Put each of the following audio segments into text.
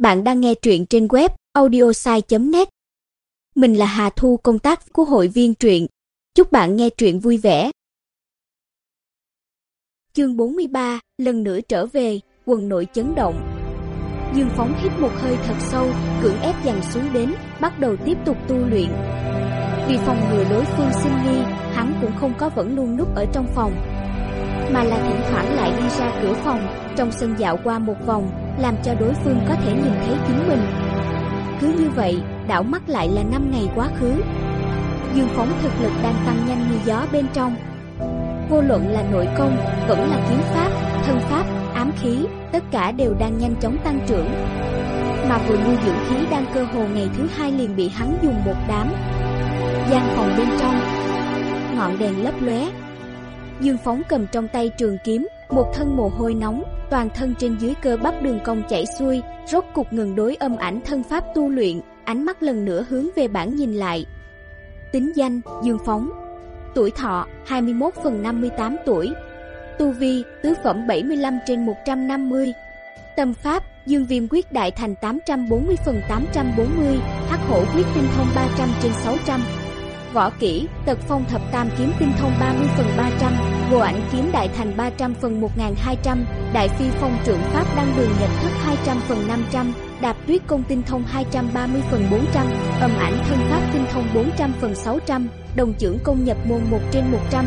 Bạn đang nghe truyện trên web audiosai.net. Mình là Hà Thu công tác của hội viên truyện. Chúc bạn nghe truyện vui vẻ. Chương 43, lần nữa trở về, quần nội chấn động. Dương Phóng hít một hơi thật sâu, cưỡng ép dằn xuống đến, bắt đầu tiếp tục tu luyện. Vì phòng ngừa đối phương sinh nghi, hắn cũng không có vẫn luôn núp ở trong phòng, mà là thỉnh thoảng lại đi ra cửa phòng, trong sân dạo qua một vòng, làm cho đối phương có thể nhìn thấy chính mình. Cứ như vậy, đảo mắt lại là 5 ngày quá khứ. Dương phóng thực lực đang tăng nhanh như gió bên trong. Vô luận là nội công, vẫn là kiếm pháp, thân pháp, ám khí, tất cả đều đang nhanh chóng tăng trưởng. Mà vừa nuôi dưỡng khí đang cơ hồ ngày thứ hai liền bị hắn dùng một đám. Gian phòng bên trong, ngọn đèn lấp lóe, Dương Phóng cầm trong tay trường kiếm, một thân mồ hôi nóng, toàn thân trên dưới cơ bắp đường cong chảy xuôi, rốt cục ngừng đối âm ảnh thân pháp tu luyện, ánh mắt lần nữa hướng về bản nhìn lại. Tính danh: Dương Phóng. Tuổi thọ: 21 phần 58 tuổi. Tu vi: tứ phẩm 75 trên 150. Tâm pháp: Dương Viêm quyết đại thành 840 phần 840, Hắc Hổ quyết tinh thông 300 trên 600. Võ kỹ, tật phong thập tam kiếm tinh thông 30 phần 300, vô ảnh kiếm đại thành 300 phần 1200, đại phi phong trưởng pháp đăng đường nhập thức 200 phần 500, đạp tuyết công tinh thông 230 phần 400, âm ảnh thân pháp tinh thông 400 phần 600, đồng trưởng công nhập môn 1 trên 100.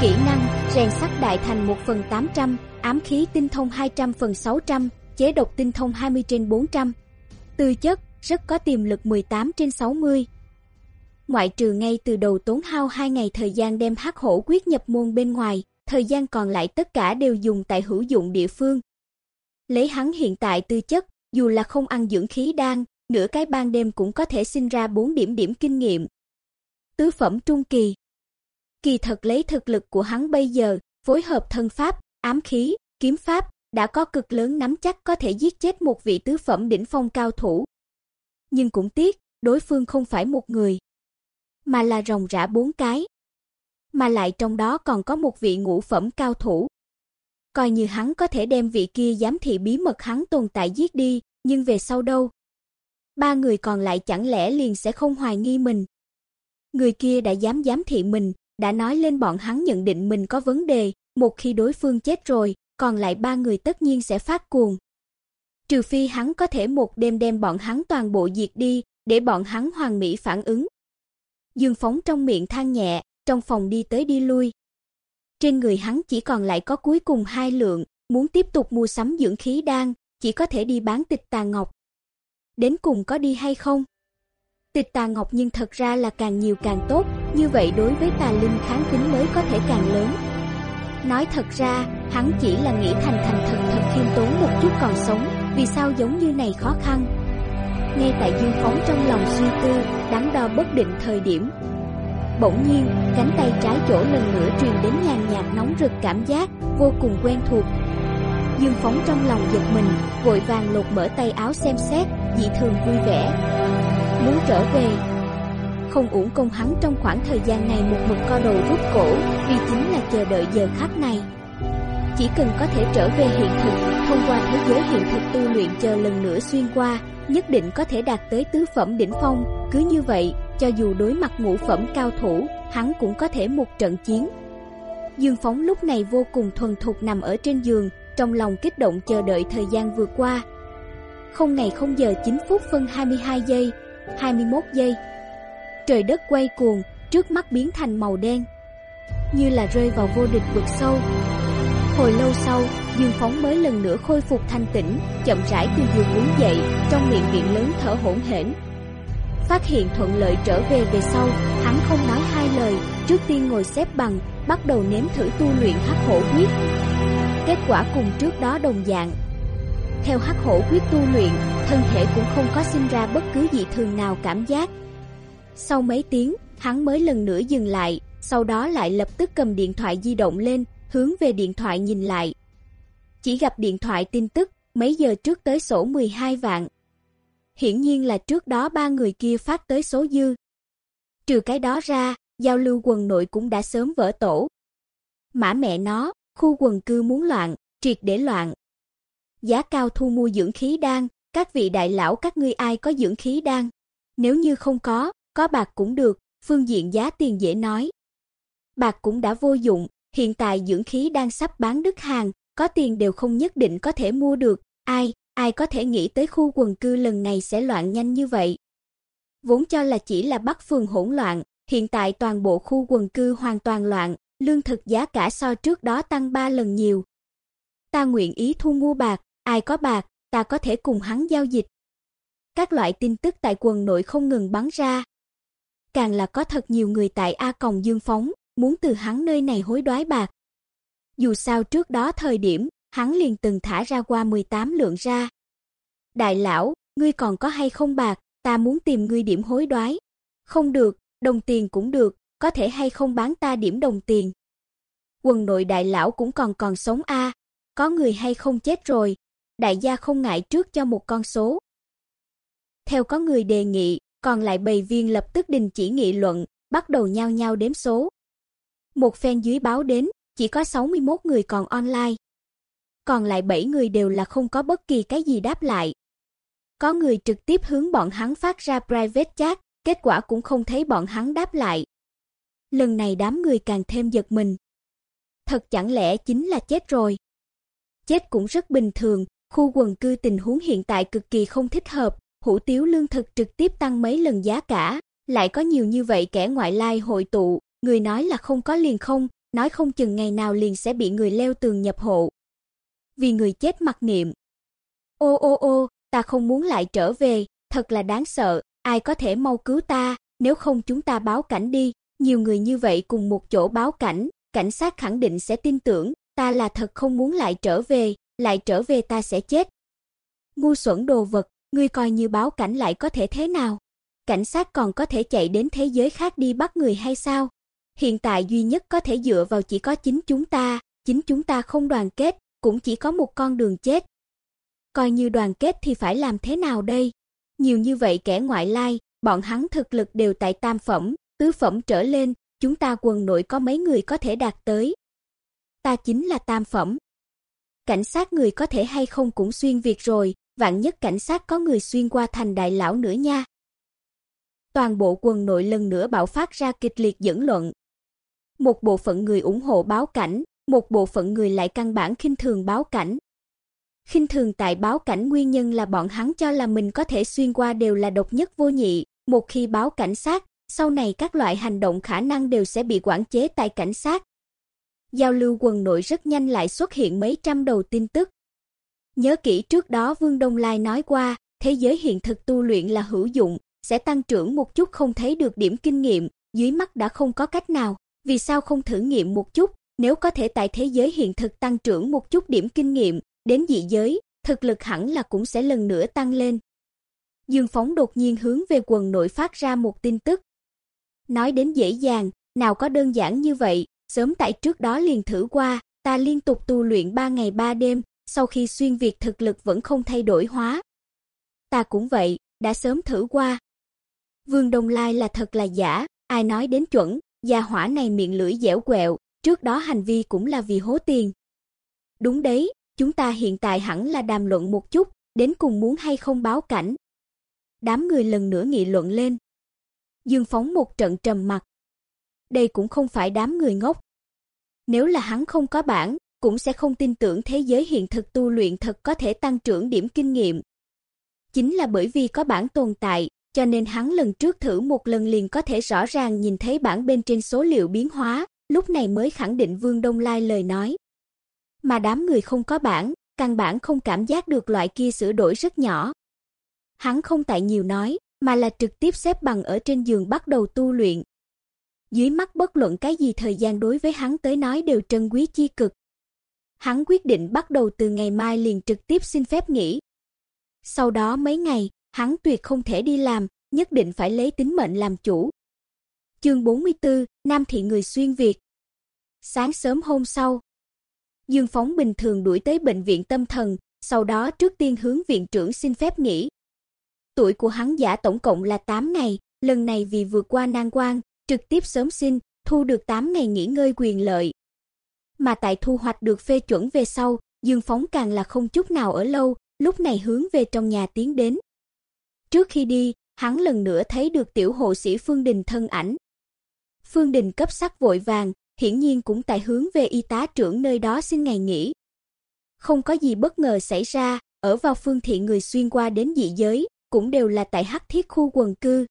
Kỹ năng, rèn sắt đại thành 1 phần 800, ám khí tinh thông 200 phần 600, chế độc tinh thông 20 trên 400. Tư chất, rất có tiềm lực 18 trên 60 ngoại trừ ngay từ đầu tốn hao 2 ngày thời gian đem hắc hổ quyết nhập môn bên ngoài, thời gian còn lại tất cả đều dùng tại hữu dụng địa phương. Lấy hắn hiện tại tư chất, dù là không ăn dưỡng khí đan, nửa cái ban đêm cũng có thể sinh ra 4 điểm điểm kinh nghiệm. Tứ phẩm trung kỳ. Kỳ thật lấy thực lực của hắn bây giờ, phối hợp thân pháp, ám khí, kiếm pháp, đã có cực lớn nắm chắc có thể giết chết một vị tứ phẩm đỉnh phong cao thủ. Nhưng cũng tiếc, đối phương không phải một người mà là rồng rã bốn cái. Mà lại trong đó còn có một vị ngũ phẩm cao thủ. Coi như hắn có thể đem vị kia giám thị bí mật hắn tồn tại giết đi, nhưng về sau đâu? Ba người còn lại chẳng lẽ liền sẽ không hoài nghi mình? Người kia đã dám giám thị mình, đã nói lên bọn hắn nhận định mình có vấn đề, một khi đối phương chết rồi, còn lại ba người tất nhiên sẽ phát cuồng. Trừ phi hắn có thể một đêm đem bọn hắn toàn bộ diệt đi, để bọn hắn hoàn mỹ phản ứng. Dương Phóng trong miệng than nhẹ, trong phòng đi tới đi lui. Trên người hắn chỉ còn lại có cuối cùng hai lượng, muốn tiếp tục mua sắm dưỡng khí đan, chỉ có thể đi bán tịch tà ngọc. Đến cùng có đi hay không? Tịch tà ngọc nhưng thật ra là càng nhiều càng tốt, như vậy đối với tà linh kháng tính mới có thể càng lớn. Nói thật ra, hắn chỉ là nghĩ thành thành thật thật khiêm tốn một chút còn sống, vì sao giống như này khó khăn ngay tại Dương Phóng trong lòng suy tư, đắn đo bất định thời điểm. Bỗng nhiên, cánh tay trái chỗ lần nữa truyền đến nhàn nhạt nóng rực cảm giác, vô cùng quen thuộc. Dương Phóng trong lòng giật mình, vội vàng lột mở tay áo xem xét, dị thường vui vẻ. Muốn trở về, không uổng công hắn trong khoảng thời gian này một mực co đầu rút cổ, vì chính là chờ đợi giờ khắc này. Chỉ cần có thể trở về hiện thực, thông qua thế giới hiện thực tu luyện chờ lần nữa xuyên qua, nhất định có thể đạt tới tứ phẩm đỉnh phong, cứ như vậy, cho dù đối mặt ngũ phẩm cao thủ, hắn cũng có thể một trận chiến. Dương Phóng lúc này vô cùng thuần thục nằm ở trên giường, trong lòng kích động chờ đợi thời gian vừa qua. Không ngày không giờ 9 phút phân 22 giây, 21 giây. Trời đất quay cuồng, trước mắt biến thành màu đen, như là rơi vào vô địch vực sâu. Hồi lâu sau, Dương Phóng mới lần nữa khôi phục thanh tĩnh, chậm rãi từ giường đứng dậy, trong miệng miệng lớn thở hổn hển. Phát hiện thuận lợi trở về về sau, hắn không nói hai lời, trước tiên ngồi xếp bằng, bắt đầu nếm thử tu luyện hắc hổ quyết. Kết quả cùng trước đó đồng dạng. Theo hắc hổ quyết tu luyện, thân thể cũng không có sinh ra bất cứ dị thường nào cảm giác. Sau mấy tiếng, hắn mới lần nữa dừng lại, sau đó lại lập tức cầm điện thoại di động lên, hướng về điện thoại nhìn lại. Chỉ gặp điện thoại tin tức, mấy giờ trước tới sổ 12 vạn. Hiển nhiên là trước đó ba người kia phát tới số dư. Trừ cái đó ra, giao lưu quần nội cũng đã sớm vỡ tổ. Mã mẹ nó, khu quần cư muốn loạn, triệt để loạn. Giá cao thu mua dưỡng khí đan, các vị đại lão các ngươi ai có dưỡng khí đan? Nếu như không có, có bạc cũng được, phương diện giá tiền dễ nói. Bạc cũng đã vô dụng, hiện tại dưỡng khí đang sắp bán đứt hàng, có tiền đều không nhất định có thể mua được, ai, ai có thể nghĩ tới khu quần cư lần này sẽ loạn nhanh như vậy. Vốn cho là chỉ là Bắc phường hỗn loạn, hiện tại toàn bộ khu quần cư hoàn toàn loạn, lương thực giá cả so trước đó tăng 3 lần nhiều. Ta nguyện ý thu mua bạc, ai có bạc, ta có thể cùng hắn giao dịch. Các loại tin tức tại quần nội không ngừng bắn ra. Càng là có thật nhiều người tại A Còng Dương Phóng, muốn từ hắn nơi này hối đoái bạc. Dù sao trước đó thời điểm, hắn liền từng thả ra qua 18 lượng ra. Đại lão, ngươi còn có hay không bạc, ta muốn tìm ngươi điểm hối đoái. Không được, đồng tiền cũng được, có thể hay không bán ta điểm đồng tiền. Quần nội đại lão cũng còn còn sống a, có người hay không chết rồi. Đại gia không ngại trước cho một con số. Theo có người đề nghị, còn lại bầy viên lập tức đình chỉ nghị luận, bắt đầu nhao nhao đếm số. Một phen dưới báo đến, chỉ có 61 người còn online. Còn lại 7 người đều là không có bất kỳ cái gì đáp lại. Có người trực tiếp hướng bọn hắn phát ra private chat, kết quả cũng không thấy bọn hắn đáp lại. Lần này đám người càng thêm giật mình. Thật chẳng lẽ chính là chết rồi? Chết cũng rất bình thường, khu quần cư tình huống hiện tại cực kỳ không thích hợp, hủ tiếu lương thực trực tiếp tăng mấy lần giá cả, lại có nhiều như vậy kẻ ngoại lai hội tụ, người nói là không có liền không, nói không chừng ngày nào liền sẽ bị người leo tường nhập hộ. Vì người chết mặc niệm. Ô ô ô, ta không muốn lại trở về, thật là đáng sợ, ai có thể mau cứu ta, nếu không chúng ta báo cảnh đi, nhiều người như vậy cùng một chỗ báo cảnh, cảnh sát khẳng định sẽ tin tưởng, ta là thật không muốn lại trở về, lại trở về ta sẽ chết. Ngu xuẩn đồ vật, ngươi coi như báo cảnh lại có thể thế nào? Cảnh sát còn có thể chạy đến thế giới khác đi bắt người hay sao? Hiện tại duy nhất có thể dựa vào chỉ có chính chúng ta, chính chúng ta không đoàn kết, cũng chỉ có một con đường chết. Coi như đoàn kết thì phải làm thế nào đây? Nhiều như vậy kẻ ngoại lai, bọn hắn thực lực đều tại tam phẩm, tứ phẩm trở lên, chúng ta quần nội có mấy người có thể đạt tới. Ta chính là tam phẩm. Cảnh sát người có thể hay không cũng xuyên việt rồi, vạn nhất cảnh sát có người xuyên qua thành đại lão nữa nha. Toàn bộ quần nội lần nữa bạo phát ra kịch liệt dẫn luận. Một bộ phận người ủng hộ báo cảnh, một bộ phận người lại căn bản khinh thường báo cảnh. Khinh thường tại báo cảnh nguyên nhân là bọn hắn cho là mình có thể xuyên qua đều là độc nhất vô nhị, một khi báo cảnh sát, sau này các loại hành động khả năng đều sẽ bị quản chế tại cảnh sát. Giao lưu quần nội rất nhanh lại xuất hiện mấy trăm đầu tin tức. Nhớ kỹ trước đó Vương Đông Lai nói qua, thế giới hiện thực tu luyện là hữu dụng, sẽ tăng trưởng một chút không thấy được điểm kinh nghiệm, dưới mắt đã không có cách nào, vì sao không thử nghiệm một chút, nếu có thể tại thế giới hiện thực tăng trưởng một chút điểm kinh nghiệm, đến dị giới, thực lực hẳn là cũng sẽ lần nữa tăng lên. Dương Phóng đột nhiên hướng về quần nội phát ra một tin tức. Nói đến dễ dàng, nào có đơn giản như vậy, sớm tại trước đó liền thử qua, ta liên tục tu luyện 3 ngày 3 đêm, sau khi xuyên việt thực lực vẫn không thay đổi hóa. Ta cũng vậy, đã sớm thử qua. Vương Đông Lai là thật là giả, ai nói đến chuẩn, gia hỏa này miệng lưỡi dẻo quẹo, trước đó hành vi cũng là vì hố tiền. Đúng đấy, chúng ta hiện tại hẳn là đàm luận một chút, đến cùng muốn hay không báo cảnh. Đám người lần nữa nghị luận lên. Dương Phóng một trận trầm mặc. Đây cũng không phải đám người ngốc. Nếu là hắn không có bản, cũng sẽ không tin tưởng thế giới hiện thực tu luyện thật có thể tăng trưởng điểm kinh nghiệm. Chính là bởi vì có bản tồn tại, cho nên hắn lần trước thử một lần liền có thể rõ ràng nhìn thấy bản bên trên số liệu biến hóa, lúc này mới khẳng định Vương Đông Lai lời nói. Mà đám người không có bản, căn bản không cảm giác được loại kia sửa đổi rất nhỏ. Hắn không tại nhiều nói, mà là trực tiếp xếp bằng ở trên giường bắt đầu tu luyện. Dưới mắt bất luận cái gì thời gian đối với hắn tới nói đều trân quý chi cực. Hắn quyết định bắt đầu từ ngày mai liền trực tiếp xin phép nghỉ. Sau đó mấy ngày, hắn tuyệt không thể đi làm, nhất định phải lấy tính mệnh làm chủ. Chương 44, Nam thị người xuyên Việt. Sáng sớm hôm sau, Dương Phóng bình thường đuổi tới bệnh viện tâm thần, sau đó trước tiên hướng viện trưởng xin phép nghỉ. Tuổi của hắn giả tổng cộng là 8 ngày, lần này vì vượt qua nan quan, trực tiếp sớm xin, thu được 8 ngày nghỉ ngơi quyền lợi. Mà tại thu hoạch được phê chuẩn về sau, Dương Phóng càng là không chút nào ở lâu, lúc này hướng về trong nhà tiến đến. Trước khi đi, hắn lần nữa thấy được tiểu hộ sĩ Phương Đình thân ảnh. Phương Đình cấp sắc vội vàng, hiển nhiên cũng tại hướng về y tá trưởng nơi đó xin ngày nghỉ. Không có gì bất ngờ xảy ra, ở vào phương thiện người xuyên qua đến dị giới, cũng đều là tại hắc thiết khu quần cư.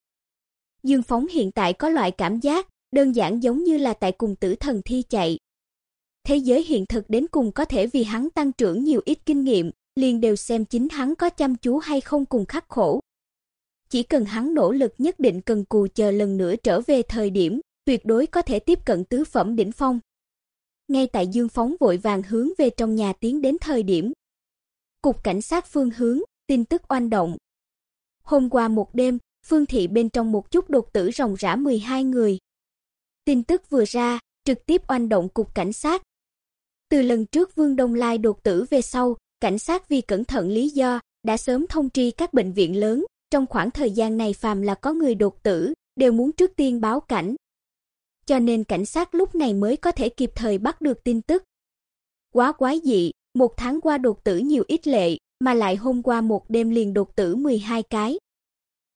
Dương Phóng hiện tại có loại cảm giác, đơn giản giống như là tại cùng tử thần thi chạy. Thế giới hiện thực đến cùng có thể vì hắn tăng trưởng nhiều ít kinh nghiệm, liền đều xem chính hắn có chăm chú hay không cùng khắc khổ. Chỉ cần hắn nỗ lực nhất định cần cù chờ lần nữa trở về thời điểm, tuyệt đối có thể tiếp cận tứ phẩm đỉnh phong. Ngay tại Dương Phóng vội vàng hướng về trong nhà tiến đến thời điểm. Cục cảnh sát phương hướng, tin tức oanh động. Hôm qua một đêm, Phương thị bên trong một chút đột tử ròng rã 12 người. Tin tức vừa ra, trực tiếp oanh động cục cảnh sát. Từ lần trước Vương Đông Lai đột tử về sau, cảnh sát vì cẩn thận lý do đã sớm thông tri các bệnh viện lớn, trong khoảng thời gian này phàm là có người đột tử, đều muốn trước tiên báo cảnh. Cho nên cảnh sát lúc này mới có thể kịp thời bắt được tin tức. Quá quái dị, một tháng qua đột tử nhiều ít lệ, mà lại hôm qua một đêm liền đột tử 12 cái.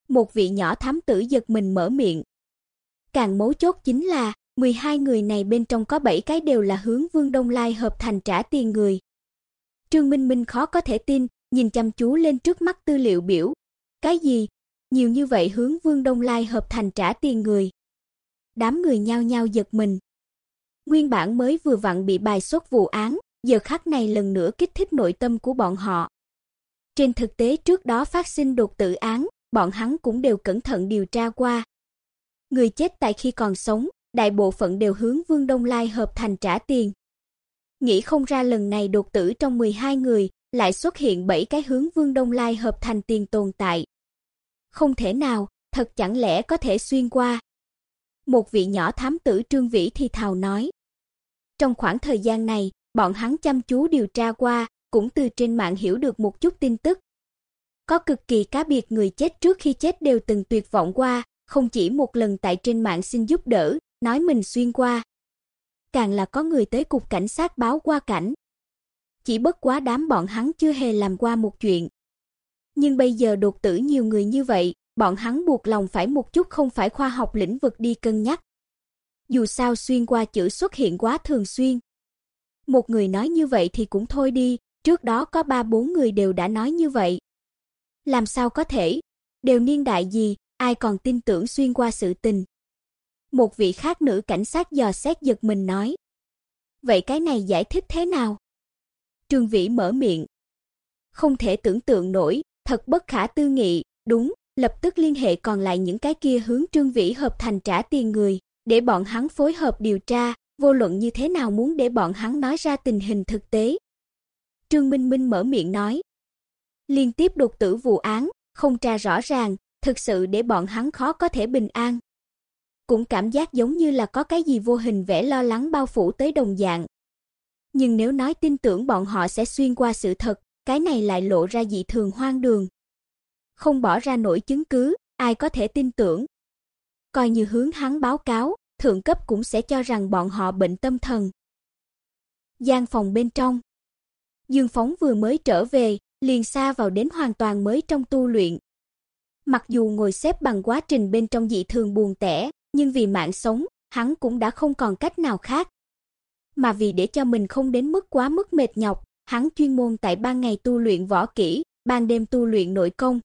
Một vị nhỏ thám tử giật mình mở miệng. Càng mấu chốt chính là, 12 người này bên trong có 7 cái đều là hướng Vương Đông Lai hợp thành trả tiền người. Trương Minh Minh khó có thể tin, nhìn chăm chú lên trước mắt tư liệu biểu. Cái gì? Nhiều như vậy hướng Vương Đông Lai hợp thành trả tiền người. Đám người nhao nhao giật mình. Nguyên bản mới vừa vặn bị bài xuất vụ án, giờ khắc này lần nữa kích thích nội tâm của bọn họ. Trên thực tế trước đó phát sinh đột tử án, bọn hắn cũng đều cẩn thận điều tra qua. Người chết tại khi còn sống, đại bộ phận đều hướng Vương Đông Lai hợp thành trả tiền. Nghĩ không ra lần này đột tử trong 12 người, lại xuất hiện bảy cái hướng Vương Đông Lai hợp thành tiền tồn tại. Không thể nào, thật chẳng lẽ có thể xuyên qua. Một vị nhỏ thám tử Trương Vĩ thì thào nói. Trong khoảng thời gian này, bọn hắn chăm chú điều tra qua, cũng từ trên mạng hiểu được một chút tin tức. Có cực kỳ cá biệt người chết trước khi chết đều từng tuyệt vọng qua, không chỉ một lần tại trên mạng xin giúp đỡ, nói mình xuyên qua. Càng là có người tới cục cảnh sát báo qua cảnh. Chỉ bất quá đám bọn hắn chưa hề làm qua một chuyện. Nhưng bây giờ đột tử nhiều người như vậy, bọn hắn buộc lòng phải một chút không phải khoa học lĩnh vực đi cân nhắc. Dù sao xuyên qua chữ xuất hiện quá thường xuyên. Một người nói như vậy thì cũng thôi đi, trước đó có ba bốn người đều đã nói như vậy. Làm sao có thể? Đều niên đại gì, ai còn tin tưởng xuyên qua sự tình. Một vị khác nữ cảnh sát dò xét giật mình nói. Vậy cái này giải thích thế nào? Trương Vĩ mở miệng. Không thể tưởng tượng nổi, thật bất khả tư nghị, đúng, lập tức liên hệ còn lại những cái kia hướng Trương Vĩ hợp thành trả tiền người, để bọn hắn phối hợp điều tra, vô luận như thế nào muốn để bọn hắn nói ra tình hình thực tế. Trương Minh Minh mở miệng nói. Liên tiếp đột tử vụ án, không tra rõ ràng, thực sự để bọn hắn khó có thể bình an. Cũng cảm giác giống như là có cái gì vô hình vẻ lo lắng bao phủ tới đồng dạng. Nhưng nếu nói tin tưởng bọn họ sẽ xuyên qua sự thật, cái này lại lộ ra dị thường hoang đường. Không bỏ ra nổi chứng cứ, ai có thể tin tưởng. Coi như hướng hắn báo cáo, thượng cấp cũng sẽ cho rằng bọn họ bệnh tâm thần. Gian phòng bên trong. Dương Phóng vừa mới trở về, liền xa vào đến hoàn toàn mới trong tu luyện. Mặc dù ngồi xếp bằng quá trình bên trong dị thường buồn tẻ, nhưng vì mạng sống, hắn cũng đã không còn cách nào khác. Mà vì để cho mình không đến mức quá mức mệt nhọc, hắn chuyên môn tại ban ngày tu luyện võ kỹ, ban đêm tu luyện nội công.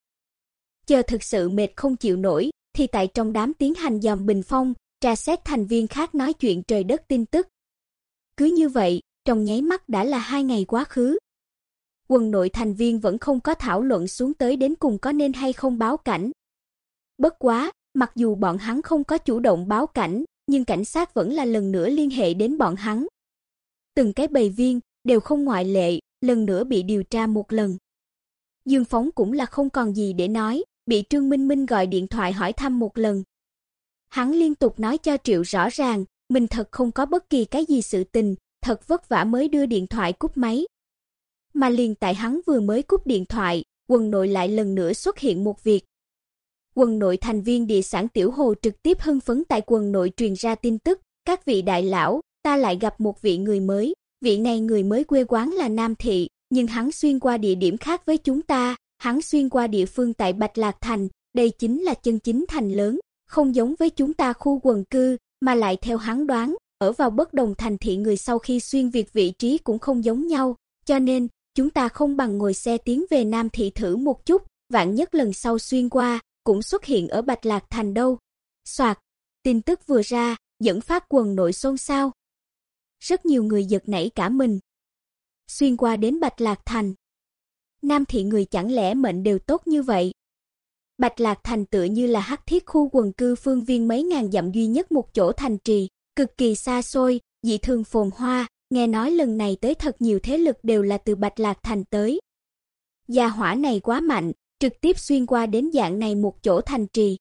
Chờ thực sự mệt không chịu nổi, thì tại trong đám tiến hành dòm bình phong, tra xét thành viên khác nói chuyện trời đất tin tức. Cứ như vậy, trong nháy mắt đã là hai ngày quá khứ. Quần nội thành viên vẫn không có thảo luận xuống tới đến cùng có nên hay không báo cảnh. Bất quá, mặc dù bọn hắn không có chủ động báo cảnh, nhưng cảnh sát vẫn là lần nữa liên hệ đến bọn hắn. Từng cái bầy viên đều không ngoại lệ, lần nữa bị điều tra một lần. Dương Phóng cũng là không còn gì để nói, bị Trương Minh Minh gọi điện thoại hỏi thăm một lần. Hắn liên tục nói cho Triệu rõ ràng, mình thật không có bất kỳ cái gì sự tình, thật vất vả mới đưa điện thoại cúp máy. Mà liền tại hắn vừa mới cúp điện thoại, quần nội lại lần nữa xuất hiện một việc. Quần nội thành viên địa sản Tiểu Hồ trực tiếp hưng phấn tại quần nội truyền ra tin tức, các vị đại lão, ta lại gặp một vị người mới, vị này người mới quê quán là Nam Thị, nhưng hắn xuyên qua địa điểm khác với chúng ta, hắn xuyên qua địa phương tại Bạch Lạc Thành, đây chính là chân chính thành lớn, không giống với chúng ta khu quần cư, mà lại theo hắn đoán, ở vào bất đồng thành thị người sau khi xuyên việt vị trí cũng không giống nhau, cho nên chúng ta không bằng ngồi xe tiến về Nam thị thử một chút, vạn nhất lần sau xuyên qua cũng xuất hiện ở Bạch Lạc Thành đâu. Soạt, tin tức vừa ra, dẫn phát quần nội xôn xao. Rất nhiều người giật nảy cả mình. Xuyên qua đến Bạch Lạc Thành. Nam thị người chẳng lẽ mệnh đều tốt như vậy? Bạch Lạc Thành tựa như là hắc thiết khu quần cư phương viên mấy ngàn dặm duy nhất một chỗ thành trì, cực kỳ xa xôi, dị thường phồn hoa, nghe nói lần này tới thật nhiều thế lực đều là từ Bạch Lạc Thành tới. Gia hỏa này quá mạnh, trực tiếp xuyên qua đến dạng này một chỗ thành trì.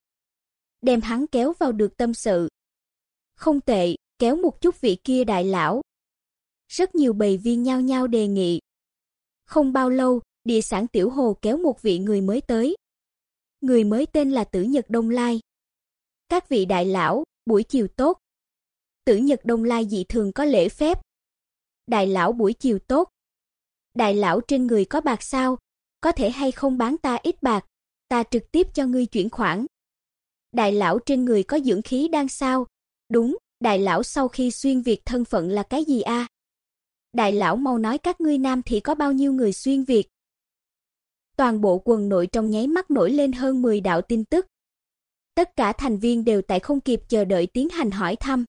Đem hắn kéo vào được tâm sự. Không tệ, kéo một chút vị kia đại lão. Rất nhiều bầy viên nhao nhau đề nghị. Không bao lâu, địa sản tiểu hồ kéo một vị người mới tới. Người mới tên là Tử Nhật Đông Lai. Các vị đại lão, buổi chiều tốt. Tử Nhật Đông Lai dị thường có lễ phép. Đại lão buổi chiều tốt. Đại lão trên người có bạc sao? Có thể hay không bán ta ít bạc, ta trực tiếp cho ngươi chuyển khoản. Đại lão trên người có dưỡng khí đang sao? Đúng, đại lão sau khi xuyên việt thân phận là cái gì a? Đại lão mau nói các ngươi nam thì có bao nhiêu người xuyên việt? Toàn bộ quần nội trong nháy mắt nổi lên hơn 10 đạo tin tức. Tất cả thành viên đều tại không kịp chờ đợi tiến hành hỏi thăm.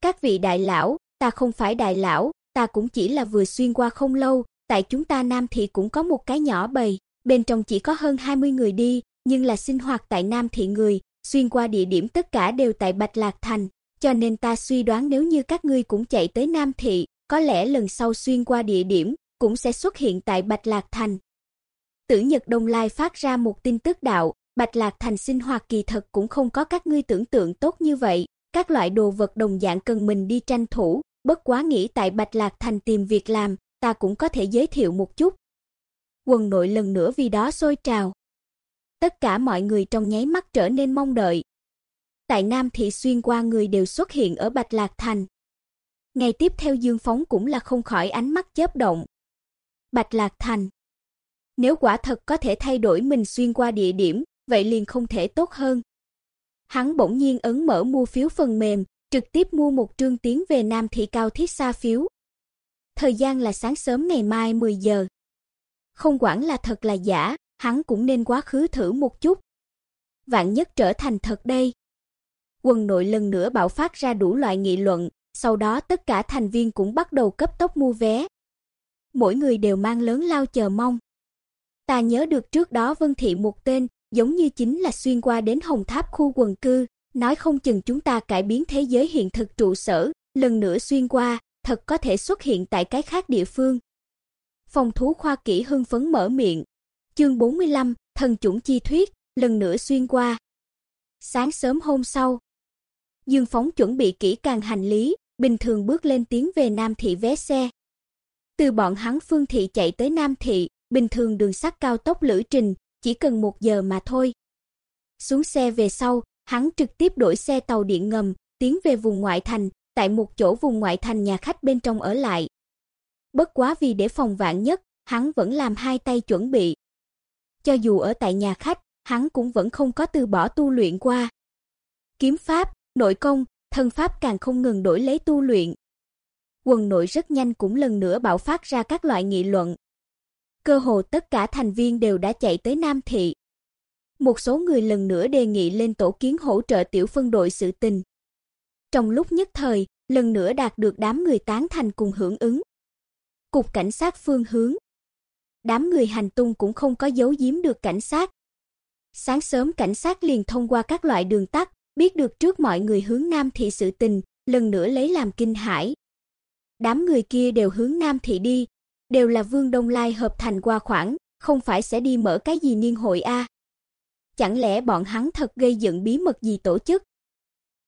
Các vị đại lão, ta không phải đại lão, ta cũng chỉ là vừa xuyên qua không lâu, tại chúng ta Nam thị cũng có một cái nhỏ bầy, bên trong chỉ có hơn 20 người đi, nhưng là sinh hoạt tại Nam thị người, xuyên qua địa điểm tất cả đều tại Bạch Lạc Thành, cho nên ta suy đoán nếu như các ngươi cũng chạy tới Nam thị, có lẽ lần sau xuyên qua địa điểm cũng sẽ xuất hiện tại Bạch Lạc Thành. Tử Nhật Đông Lai phát ra một tin tức đạo, Bạch Lạc Thành sinh hoạt kỳ thật cũng không có các ngươi tưởng tượng tốt như vậy, các loại đồ vật đồng dạng cần mình đi tranh thủ, bất quá nghĩ tại Bạch Lạc Thành tìm việc làm, ta cũng có thể giới thiệu một chút. Quần nội lần nữa vì đó sôi trào. Tất cả mọi người trong nháy mắt trở nên mong đợi. Tại Nam thị xuyên qua người đều xuất hiện ở Bạch Lạc Thành. Ngày tiếp theo Dương Phóng cũng là không khỏi ánh mắt chớp động. Bạch Lạc Thành. Nếu quả thật có thể thay đổi mình xuyên qua địa điểm, vậy liền không thể tốt hơn. Hắn bỗng nhiên ấn mở mua phiếu phần mềm, trực tiếp mua một trương tiến về Nam thị cao thiết xa phiếu. Thời gian là sáng sớm ngày mai 10 giờ. Không quản là thật là giả, hắn cũng nên quá khứ thử một chút. Vạn nhất trở thành thật đây. Quân nội lần nữa bạo phát ra đủ loại nghị luận, sau đó tất cả thành viên cũng bắt đầu cấp tốc mua vé. Mỗi người đều mang lớn lao chờ mong. Ta nhớ được trước đó Vân Thị một tên, giống như chính là xuyên qua đến Hồng Tháp khu quần cư, nói không chừng chúng ta cải biến thế giới hiện thực trụ sở, lần nữa xuyên qua, thật có thể xuất hiện tại cái khác địa phương. Phòng thú khoa kỹ hưng phấn mở miệng. Chương 45, thần chủng chi thuyết, lần nữa xuyên qua. Sáng sớm hôm sau, Dương Phóng chuẩn bị kỹ càng hành lý, bình thường bước lên tiến về Nam thị vé xe. Từ bọn hắn Phương thị chạy tới Nam thị, bình thường đường sắt cao tốc lữ trình chỉ cần một giờ mà thôi. Xuống xe về sau, hắn trực tiếp đổi xe tàu điện ngầm, tiến về vùng ngoại thành, tại một chỗ vùng ngoại thành nhà khách bên trong ở lại. Bất quá vì để phòng vạn nhất, hắn vẫn làm hai tay chuẩn bị. Cho dù ở tại nhà khách, hắn cũng vẫn không có từ bỏ tu luyện qua. Kiếm pháp, nội công, thân pháp càng không ngừng đổi lấy tu luyện. Quần nội rất nhanh cũng lần nữa bạo phát ra các loại nghị luận. Cơ hồ tất cả thành viên đều đã chạy tới Nam thị. Một số người lần nữa đề nghị lên tổ kiến hỗ trợ tiểu phân đội sự tình. Trong lúc nhất thời, lần nữa đạt được đám người tán thành cùng hưởng ứng. Cục cảnh sát phương hướng. Đám người hành tung cũng không có giấu giếm được cảnh sát. Sáng sớm cảnh sát liền thông qua các loại đường tắt, biết được trước mọi người hướng Nam thị sự tình, lần nữa lấy làm kinh hãi. Đám người kia đều hướng Nam thị đi, đều là Vương Đông Lai hợp thành qua khoản, không phải sẽ đi mở cái gì niên hội a? Chẳng lẽ bọn hắn thật gây dựng bí mật gì tổ chức?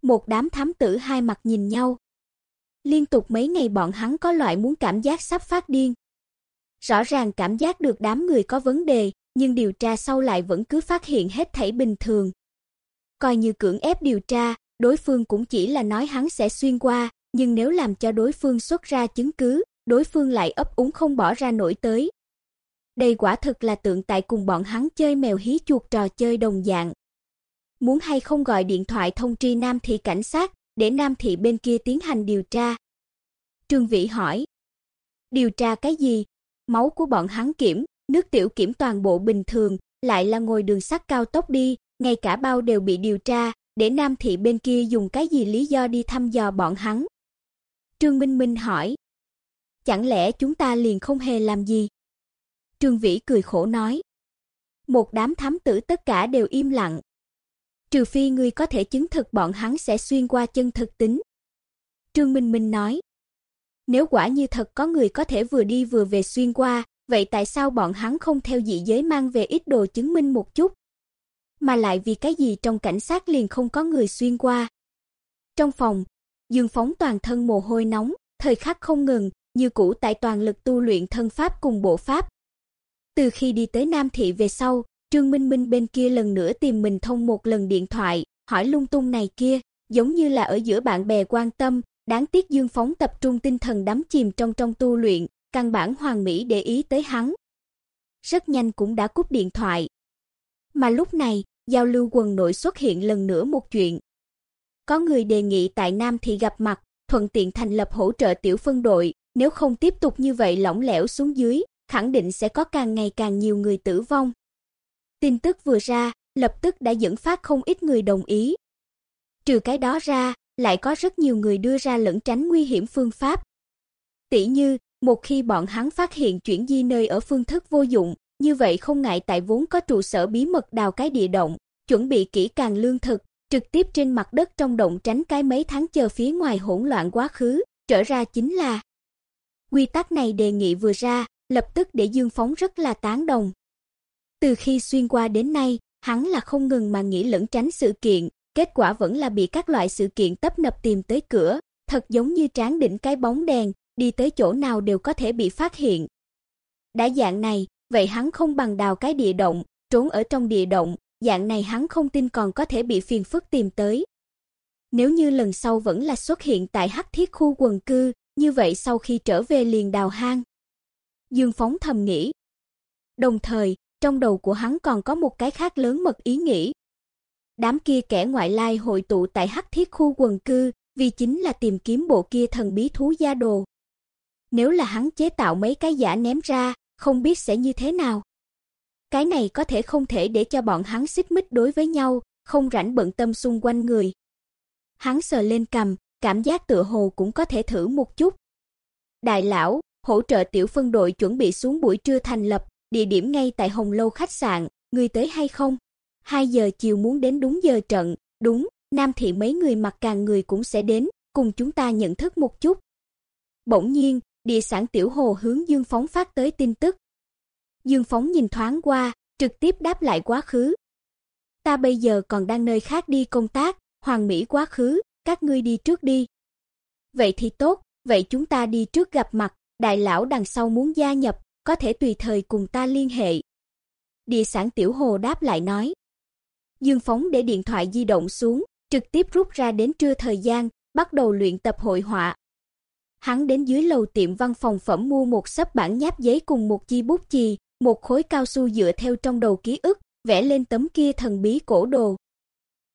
Một đám thám tử hai mặt nhìn nhau. Liên tục mấy ngày bọn hắn có loại muốn cảm giác sắp phát điên. Rõ ràng cảm giác được đám người có vấn đề, nhưng điều tra sau lại vẫn cứ phát hiện hết thảy bình thường. Coi như cưỡng ép điều tra, đối phương cũng chỉ là nói hắn sẽ xuyên qua, nhưng nếu làm cho đối phương xuất ra chứng cứ, đối phương lại ấp úng không bỏ ra nổi tới. Đây quả thực là tượng tại cùng bọn hắn chơi mèo hí chuột trò chơi đồng dạng. Muốn hay không gọi điện thoại thông tri Nam thị cảnh sát, để Nam thị bên kia tiến hành điều tra. Trương Vĩ hỏi. Điều tra cái gì? Máu của bọn hắn kiểm, nước tiểu kiểm toàn bộ bình thường, lại là ngồi đường sắt cao tốc đi, ngay cả bao đều bị điều tra, để Nam thị bên kia dùng cái gì lý do đi thăm dò bọn hắn. Trương Minh Minh hỏi. Chẳng lẽ chúng ta liền không hề làm gì? Trương Vĩ cười khổ nói. Một đám thám tử tất cả đều im lặng. Trừ phi ngươi có thể chứng thực bọn hắn sẽ xuyên qua chân thực tính. Trương Minh Minh nói. Nếu quả như thật có người có thể vừa đi vừa về xuyên qua, vậy tại sao bọn hắn không theo dị giới mang về ít đồ chứng minh một chút? Mà lại vì cái gì trong cảnh sát liền không có người xuyên qua? Trong phòng, Dương Phóng toàn thân mồ hôi nóng, thời khắc không ngừng, như cũ tại toàn lực tu luyện thân pháp cùng bộ pháp. Từ khi đi tới Nam thị về sau, Trương Minh Minh bên kia lần nữa tìm mình thông một lần điện thoại, hỏi lung tung này kia, giống như là ở giữa bạn bè quan tâm, đáng tiếc Dương Phóng tập trung tinh thần đắm chìm trong trong tu luyện, căn bản Hoàng Mỹ để ý tới hắn. Rất nhanh cũng đã cúp điện thoại. Mà lúc này, giao lưu quần nội xuất hiện lần nữa một chuyện. Có người đề nghị tại Nam thì gặp mặt, thuận tiện thành lập hỗ trợ tiểu phân đội, nếu không tiếp tục như vậy lỏng lẻo xuống dưới, khẳng định sẽ có càng ngày càng nhiều người tử vong. Tin tức vừa ra, lập tức đã dẫn phát không ít người đồng ý. Trừ cái đó ra, lại có rất nhiều người đưa ra lẫn tránh nguy hiểm phương pháp. Tỷ như, một khi bọn hắn phát hiện chuyển di nơi ở phương thức vô dụng, như vậy không ngại tại vốn có trụ sở bí mật đào cái địa động, chuẩn bị kỹ càng lương thực, trực tiếp trên mặt đất trong động tránh cái mấy tháng chờ phía ngoài hỗn loạn quá khứ, trở ra chính là. Quy tắc này đề nghị vừa ra, lập tức để Dương Phóng rất là tán đồng. Từ khi xuyên qua đến nay, hắn là không ngừng mà nghĩ lẫn tránh sự kiện, kết quả vẫn là bị các loại sự kiện tấp nập tìm tới cửa, thật giống như tráng đỉnh cái bóng đèn, đi tới chỗ nào đều có thể bị phát hiện. Đã dạng này, vậy hắn không bằng đào cái địa động, trốn ở trong địa động, dạng này hắn không tin còn có thể bị phiền phức tìm tới. Nếu như lần sau vẫn là xuất hiện tại Hắc Thiết khu quần cư, như vậy sau khi trở về liền đào hang. Dương Phóng thầm nghĩ. Đồng thời, trong đầu của hắn còn có một cái khác lớn mật ý nghĩ. Đám kia kẻ ngoại lai hội tụ tại Hắc Thiết khu quần cư, vì chính là tìm kiếm bộ kia thần bí thú gia đồ. Nếu là hắn chế tạo mấy cái giả ném ra, không biết sẽ như thế nào. Cái này có thể không thể để cho bọn hắn xích mích đối với nhau, không rảnh bận tâm xung quanh người. Hắn sờ lên cầm, cảm giác tựa hồ cũng có thể thử một chút. Đại lão, hỗ trợ tiểu phân đội chuẩn bị xuống buổi trưa thành lập, địa điểm ngay tại Hồng Lâu khách sạn, người tới hay không? 2 giờ chiều muốn đến đúng giờ trận, đúng, Nam thị mấy người mặc càng người cũng sẽ đến, cùng chúng ta nhận thức một chút. Bỗng nhiên, địa sản tiểu hồ hướng Dương Phóng phát tới tin tức. Dương Phóng nhìn thoáng qua, trực tiếp đáp lại quá khứ. Ta bây giờ còn đang nơi khác đi công tác, Hoàng Mỹ quá khứ, các ngươi đi trước đi. Vậy thì tốt, vậy chúng ta đi trước gặp mặt, đại lão đằng sau muốn gia nhập, có thể tùy thời cùng ta liên hệ. Địa sản tiểu hồ đáp lại nói. Dương Phóng để điện thoại di động xuống, trực tiếp rút ra đến trưa thời gian, bắt đầu luyện tập hội họa. Hắn đến dưới lầu tiệm văn phòng phẩm mua một sấp bản nháp giấy cùng một chi bút chì, một khối cao su dựa theo trong đầu ký ức, vẽ lên tấm kia thần bí cổ đồ.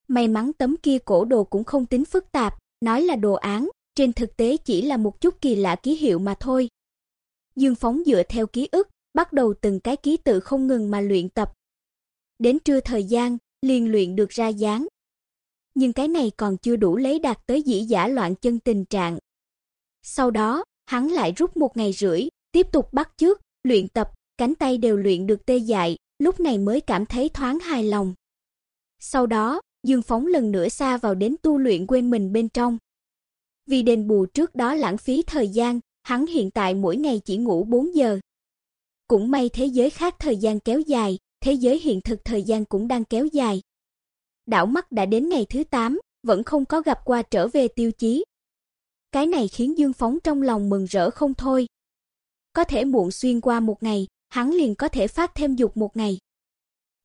May mắn tấm kia cổ đồ cũng không tính phức tạp, nói là đồ án, trên thực tế chỉ là một chút kỳ lạ ký hiệu mà thôi. Dương Phóng dựa theo ký ức, bắt đầu từng cái ký tự không ngừng mà luyện tập. Đến trưa thời gian, liền luyện được ra dáng. Nhưng cái này còn chưa đủ lấy đạt tới dĩ giả loạn chân tình trạng. Sau đó, hắn lại rút một ngày rưỡi, tiếp tục bắt chước, luyện tập, cánh tay đều luyện được tê dại, lúc này mới cảm thấy thoáng hài lòng. Sau đó, Dương Phóng lần nữa xa vào đến tu luyện quên mình bên trong. Vì đền bù trước đó lãng phí thời gian, hắn hiện tại mỗi ngày chỉ ngủ 4 giờ. Cũng may thế giới khác thời gian kéo dài, thế giới hiện thực thời gian cũng đang kéo dài. Đảo mắt đã đến ngày thứ 8, vẫn không có gặp qua trở về tiêu chí. Cái này khiến Dương Phóng trong lòng mừng rỡ không thôi. Có thể muộn xuyên qua một ngày, hắn liền có thể phát thêm dục một ngày.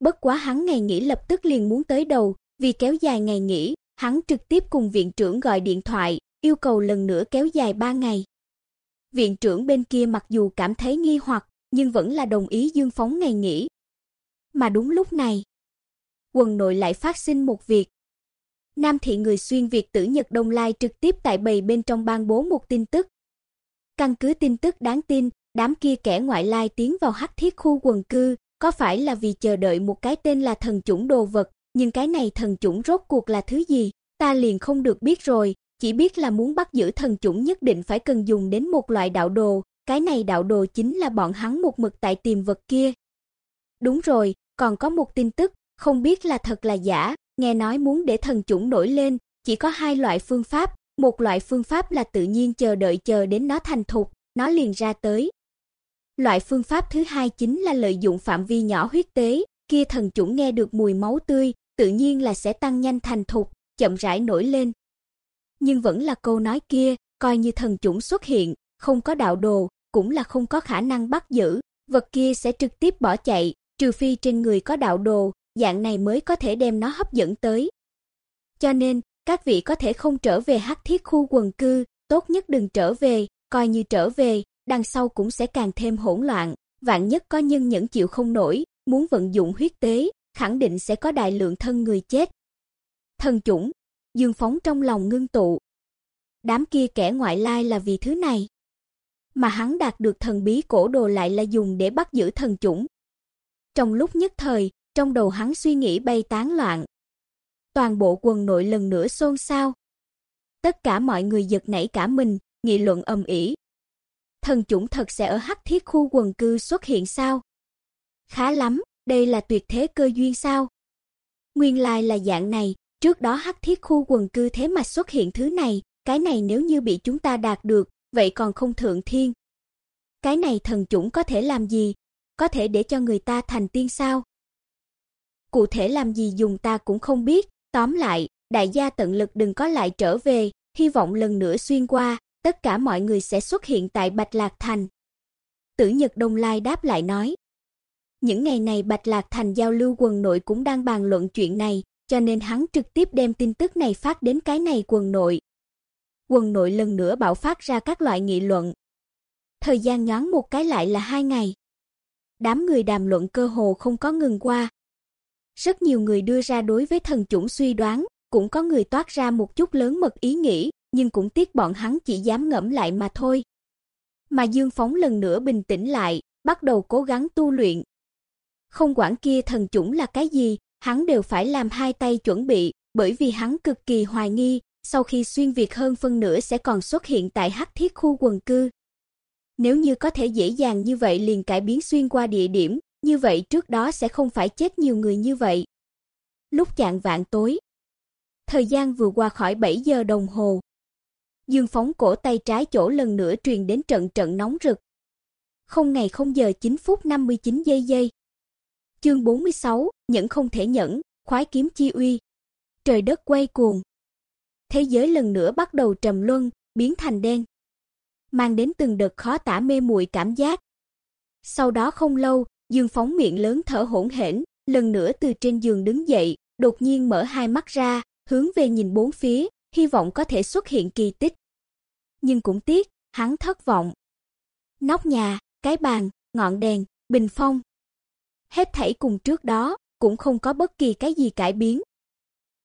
Bất quá hắn ngày nghỉ lập tức liền muốn tới đầu, vì kéo dài ngày nghỉ, hắn trực tiếp cùng viện trưởng gọi điện thoại, yêu cầu lần nữa kéo dài 3 ngày. Viện trưởng bên kia mặc dù cảm thấy nghi hoặc, nhưng vẫn là đồng ý Dương Phóng ngày nghỉ. Mà đúng lúc này, quần nội lại phát sinh một việc. Nam thị người xuyên Việt tử Nhật Đông Lai trực tiếp tại bầy bên trong ban bố một tin tức. Căn cứ tin tức đáng tin, đám kia kẻ ngoại lai tiến vào hắc thiết khu quần cư, có phải là vì chờ đợi một cái tên là thần chủng đồ vật, nhưng cái này thần chủng rốt cuộc là thứ gì, ta liền không được biết rồi, chỉ biết là muốn bắt giữ thần chủng nhất định phải cần dùng đến một loại đạo đồ, cái này đạo đồ chính là bọn hắn một mực tại tìm vật kia. Đúng rồi, còn có một tin tức, không biết là thật là giả, nghe nói muốn để thần chủng nổi lên, chỉ có hai loại phương pháp, một loại phương pháp là tự nhiên chờ đợi chờ đến nó thành thục, nó liền ra tới. Loại phương pháp thứ hai chính là lợi dụng phạm vi nhỏ huyết tế, kia thần chủng nghe được mùi máu tươi, tự nhiên là sẽ tăng nhanh thành thục, chậm rãi nổi lên. Nhưng vẫn là câu nói kia, coi như thần chủng xuất hiện, không có đạo đồ, cũng là không có khả năng bắt giữ, vật kia sẽ trực tiếp bỏ chạy, trừ phi trên người có đạo đồ, dạng này mới có thể đem nó hấp dẫn tới. Cho nên, các vị có thể không trở về hắc thiết khu quần cư, tốt nhất đừng trở về, coi như trở về, đằng sau cũng sẽ càng thêm hỗn loạn, vạn nhất có nhân nhẫn chịu không nổi, muốn vận dụng huyết tế, khẳng định sẽ có đại lượng thân người chết. Thần chủng, Dương Phóng trong lòng ngưng tụ. Đám kia kẻ ngoại lai là vì thứ này, mà hắn đạt được thần bí cổ đồ lại là dùng để bắt giữ thần chủng. Trong lúc nhất thời, trong đầu hắn suy nghĩ bay tán loạn. Toàn bộ quần nội lần nữa xôn xao. Tất cả mọi người giật nảy cả mình, nghị luận ầm ĩ. Thần chủng thật sẽ ở Hắc Thiết khu quần cư xuất hiện sao? Khá lắm, đây là tuyệt thế cơ duyên sao? Nguyên lai là dạng này, trước đó Hắc Thiết khu quần cư thế mà xuất hiện thứ này, cái này nếu như bị chúng ta đạt được, vậy còn không thượng thiên. Cái này thần chủng có thể làm gì? Có thể để cho người ta thành tiên sao? Cụ thể làm gì dùng ta cũng không biết, tóm lại, đại gia tận lực đừng có lại trở về, hy vọng lần nữa xuyên qua, tất cả mọi người sẽ xuất hiện tại Bạch Lạc Thành. Tử Nhật Đông Lai đáp lại nói. Những ngày này Bạch Lạc Thành giao lưu quần nội cũng đang bàn luận chuyện này, cho nên hắn trực tiếp đem tin tức này phát đến cái này quần nội. Quần nội lần nữa bạo phát ra các loại nghị luận. Thời gian nhoáng một cái lại là hai ngày. Đám người đàm luận cơ hồ không có ngừng qua. Rất nhiều người đưa ra đối với thần chủng suy đoán, cũng có người toát ra một chút lớn mật ý nghĩ, nhưng cũng tiếc bọn hắn chỉ dám ngẫm lại mà thôi. Mà Dương Phóng lần nữa bình tĩnh lại, bắt đầu cố gắng tu luyện. Không quản kia thần chủng là cái gì, hắn đều phải làm hai tay chuẩn bị, bởi vì hắn cực kỳ hoài nghi, sau khi xuyên việt hơn phân nửa sẽ còn xuất hiện tại Hắc Thiết khu quần cư. Nếu như có thể dễ dàng như vậy liền cải biến xuyên qua địa điểm, như vậy trước đó sẽ không phải chết nhiều người như vậy. Lúc chạng vạn tối, thời gian vừa qua khỏi 7 giờ đồng hồ. Dương phóng cổ tay trái chỗ lần nữa truyền đến trận trận nóng rực. Không ngày không giờ 9 phút 59 giây giây. Chương 46, nhẫn không thể nhẫn, khoái kiếm chi uy. Trời đất quay cuồng. Thế giới lần nữa bắt đầu trầm luân, biến thành đen. Mang đến từng đợt khó tả mê muội cảm giác. Sau đó không lâu, Dương phóng miệng lớn thở hổn hển, lần nữa từ trên giường đứng dậy, đột nhiên mở hai mắt ra, hướng về nhìn bốn phía, hy vọng có thể xuất hiện kỳ tích. Nhưng cũng tiếc, hắn thất vọng. Nóc nhà, cái bàn, ngọn đèn, bình phong, hết thảy cùng trước đó, cũng không có bất kỳ cái gì cải biến.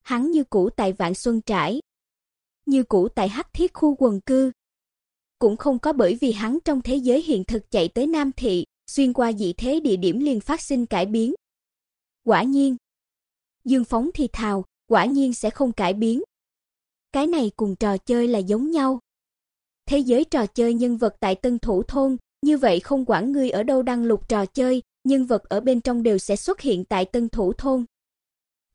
Hắn như cũ tại Vạn Xuân trải, như cũ tại Hắc Thiết khu quần cư, cũng không có bởi vì hắn trong thế giới hiện thực chạy tới Nam thị, xuyên qua dị thế địa điểm liền phát sinh cải biến. Quả nhiên, Dương Phóng thì thào, quả nhiên sẽ không cải biến. Cái này cùng trò chơi là giống nhau. Thế giới trò chơi nhân vật tại Tân Thủ thôn, như vậy không quản ngươi ở đâu đăng lục trò chơi, nhân vật ở bên trong đều sẽ xuất hiện tại Tân Thủ thôn.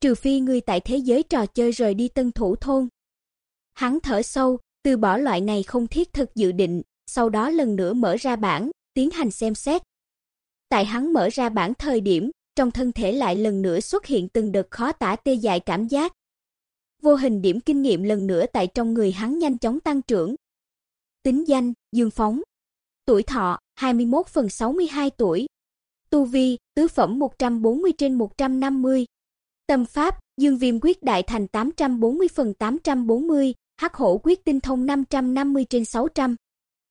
Trừ phi ngươi tại thế giới trò chơi rời đi Tân Thủ thôn. Hắn thở sâu, từ bỏ loại này không thiết thực dự định, sau đó lần nữa mở ra bảng, tiến hành xem xét. Tại hắn mở ra bản thời điểm, trong thân thể lại lần nữa xuất hiện từng đợt khó tả tê dại cảm giác. Vô hình điểm kinh nghiệm lần nữa tại trong người hắn nhanh chóng tăng trưởng. Tính danh: Dương Phóng. Tuổi thọ: 21 phần 62 tuổi. Tu vi: tứ phẩm 140 trên 150. Tâm pháp: Dương Viêm quyết đại thành 840 phần 840, Hắc Hổ quyết tinh thông 550 trên 600.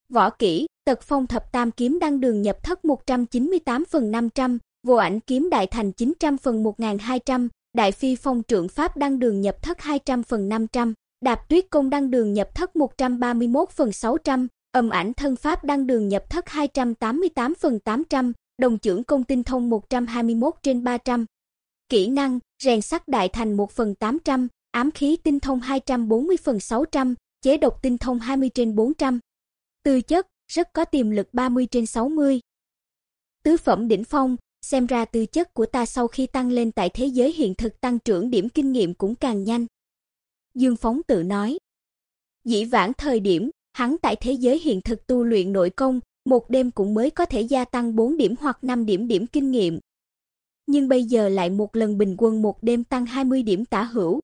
Võ kỹ, Tật Phong Thập Tam kiếm đăng đường nhập thất 198 phần 500, Vô ảnh kiếm đại thành 900 phần 1200, Đại phi phong trượng pháp đăng đường nhập thất 200 phần 500, Đạp Tuyết công đăng đường nhập thất 131 phần 600, Âm ảnh thân pháp đăng đường nhập thất 288 phần 800, Đồng trưởng công tinh thông 121 trên 300. Kỹ năng, rèn sắt đại thành 1 phần 800, ám khí tinh thông 240 phần 600, chế độc tinh thông 20 trên 400. Tư chất, rất có tiềm lực 30 trên 60. Tứ phẩm đỉnh phong, xem ra tư chất của ta sau khi tăng lên tại thế giới hiện thực tăng trưởng điểm kinh nghiệm cũng càng nhanh. Dương Phóng tự nói. Dĩ vãng thời điểm, hắn tại thế giới hiện thực tu luyện nội công, một đêm cũng mới có thể gia tăng 4 điểm hoặc 5 điểm điểm kinh nghiệm. Nhưng bây giờ lại một lần bình quân một đêm tăng 20 điểm tả hữu.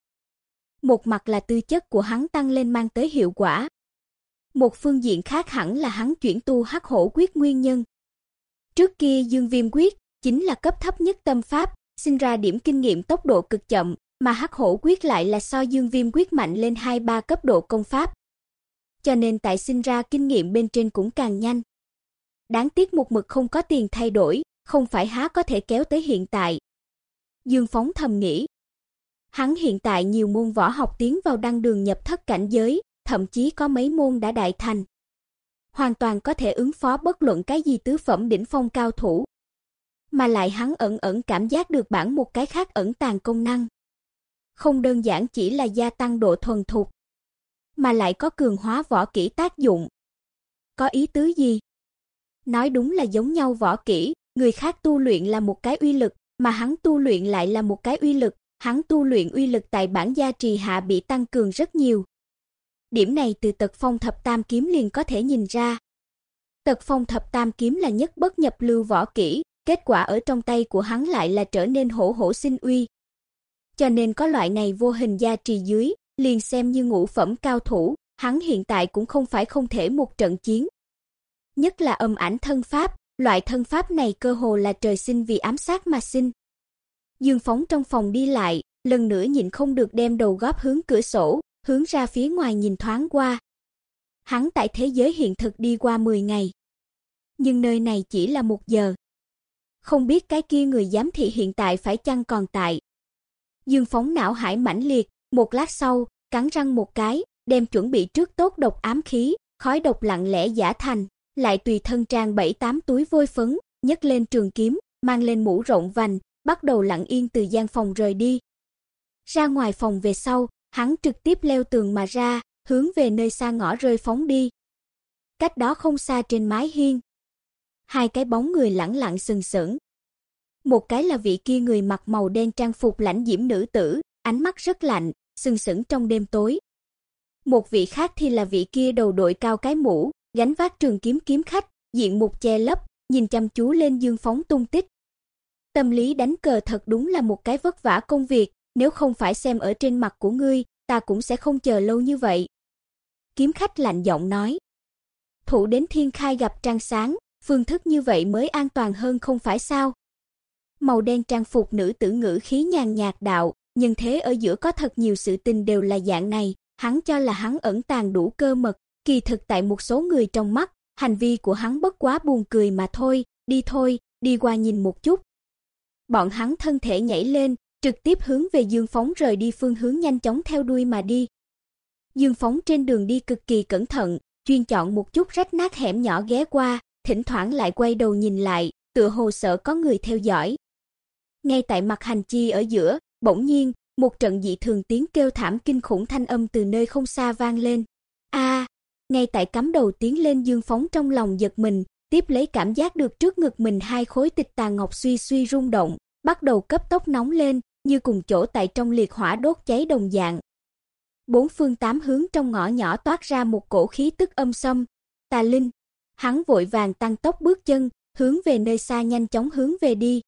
Một mặt là tư chất của hắn tăng lên mang tới hiệu quả. Một phương diện khác hẳn là hắn chuyển tu Hắc Hổ quyết nguyên nhân. Trước kia Dương Viêm quyết chính là cấp thấp nhất tâm pháp, sinh ra điểm kinh nghiệm tốc độ cực chậm, mà Hắc Hổ quyết lại là so Dương Viêm quyết mạnh lên 2-3 cấp độ công pháp. Cho nên tại sinh ra kinh nghiệm bên trên cũng càng nhanh. Đáng tiếc một mực không có tiền thay đổi, không phải há có thể kéo tới hiện tại. Dương Phóng thầm nghĩ. Hắn hiện tại nhiều môn võ học tiến vào đăng đường nhập thất cảnh giới, thậm chí có mấy môn đã đại thành. Hoàn toàn có thể ứng phó bất luận cái gì tứ phẩm đỉnh phong cao thủ. Mà lại hắn ẩn ẩn cảm giác được bản một cái khác ẩn tàng công năng. Không đơn giản chỉ là gia tăng độ thuần thục, mà lại có cường hóa võ kỹ tác dụng. Có ý tứ gì? Nói đúng là giống nhau võ kỹ, người khác tu luyện là một cái uy lực, mà hắn tu luyện lại là một cái uy lực, hắn tu luyện uy lực tại bản gia trì hạ bị tăng cường rất nhiều. Điểm này từ Tật Phong Thập Tam kiếm liền có thể nhìn ra. Tật Phong Thập Tam kiếm là nhất bất nhập lưu võ kỹ, kết quả ở trong tay của hắn lại là trở nên hổ hổ sinh uy. Cho nên có loại này vô hình gia trì dưới, liền xem như ngũ phẩm cao thủ, hắn hiện tại cũng không phải không thể một trận chiến nhất là âm ảnh thân pháp, loại thân pháp này cơ hồ là trời sinh vì ám sát mà sinh. Dương Phóng trong phòng đi lại, lần nữa nhịn không được đem đầu góp hướng cửa sổ, hướng ra phía ngoài nhìn thoáng qua. Hắn tại thế giới hiện thực đi qua 10 ngày, nhưng nơi này chỉ là một giờ. Không biết cái kia người giám thị hiện tại phải chăng còn tại. Dương Phóng não hải mãnh liệt, một lát sau, cắn răng một cái, đem chuẩn bị trước tốt độc ám khí, khói độc lặng lẽ giả thành, lại tùy thân trang bảy tám túi vôi phấn, nhấc lên trường kiếm, mang lên mũ rộng vành, bắt đầu lặng yên từ gian phòng rời đi. Ra ngoài phòng về sau, hắn trực tiếp leo tường mà ra, hướng về nơi xa ngõ rơi phóng đi. Cách đó không xa trên mái hiên, hai cái bóng người lẳng lặng sừng sững. Một cái là vị kia người mặc màu đen trang phục lãnh diễm nữ tử, ánh mắt rất lạnh, sừng sững trong đêm tối. Một vị khác thì là vị kia đầu đội cao cái mũ, gánh vác trường kiếm kiếm khách, diện mục che lấp, nhìn chăm chú lên Dương Phóng tung tích. Tâm lý đánh cờ thật đúng là một cái vất vả công việc, nếu không phải xem ở trên mặt của ngươi, ta cũng sẽ không chờ lâu như vậy. Kiếm khách lạnh giọng nói. Thủ đến thiên khai gặp trăng sáng, phương thức như vậy mới an toàn hơn không phải sao? Màu đen trang phục nữ tử ngữ khí nhàn nhạt đạo, nhưng thế ở giữa có thật nhiều sự tình đều là dạng này, hắn cho là hắn ẩn tàng đủ cơ mật, Kỳ thực tại một số người trong mắt, hành vi của hắn bất quá buồn cười mà thôi, đi thôi, đi qua nhìn một chút. Bọn hắn thân thể nhảy lên, trực tiếp hướng về Dương Phóng rời đi phương hướng nhanh chóng theo đuôi mà đi. Dương Phóng trên đường đi cực kỳ cẩn thận, chuyên chọn một chút rách nát hẻm nhỏ ghé qua, thỉnh thoảng lại quay đầu nhìn lại, tựa hồ sợ có người theo dõi. Ngay tại mặt hành chi ở giữa, bỗng nhiên, một trận dị thường tiếng kêu thảm kinh khủng thanh âm từ nơi không xa vang lên. A, ngay tại cắm đầu tiến lên Dương Phóng trong lòng giật mình, tiếp lấy cảm giác được trước ngực mình hai khối tịch tà ngọc suy suy rung động, bắt đầu cấp tốc nóng lên, như cùng chỗ tại trong liệt hỏa đốt cháy đồng dạng. Bốn phương tám hướng trong ngõ nhỏ toát ra một cổ khí tức âm xâm, tà linh. Hắn vội vàng tăng tốc bước chân, hướng về nơi xa nhanh chóng hướng về đi.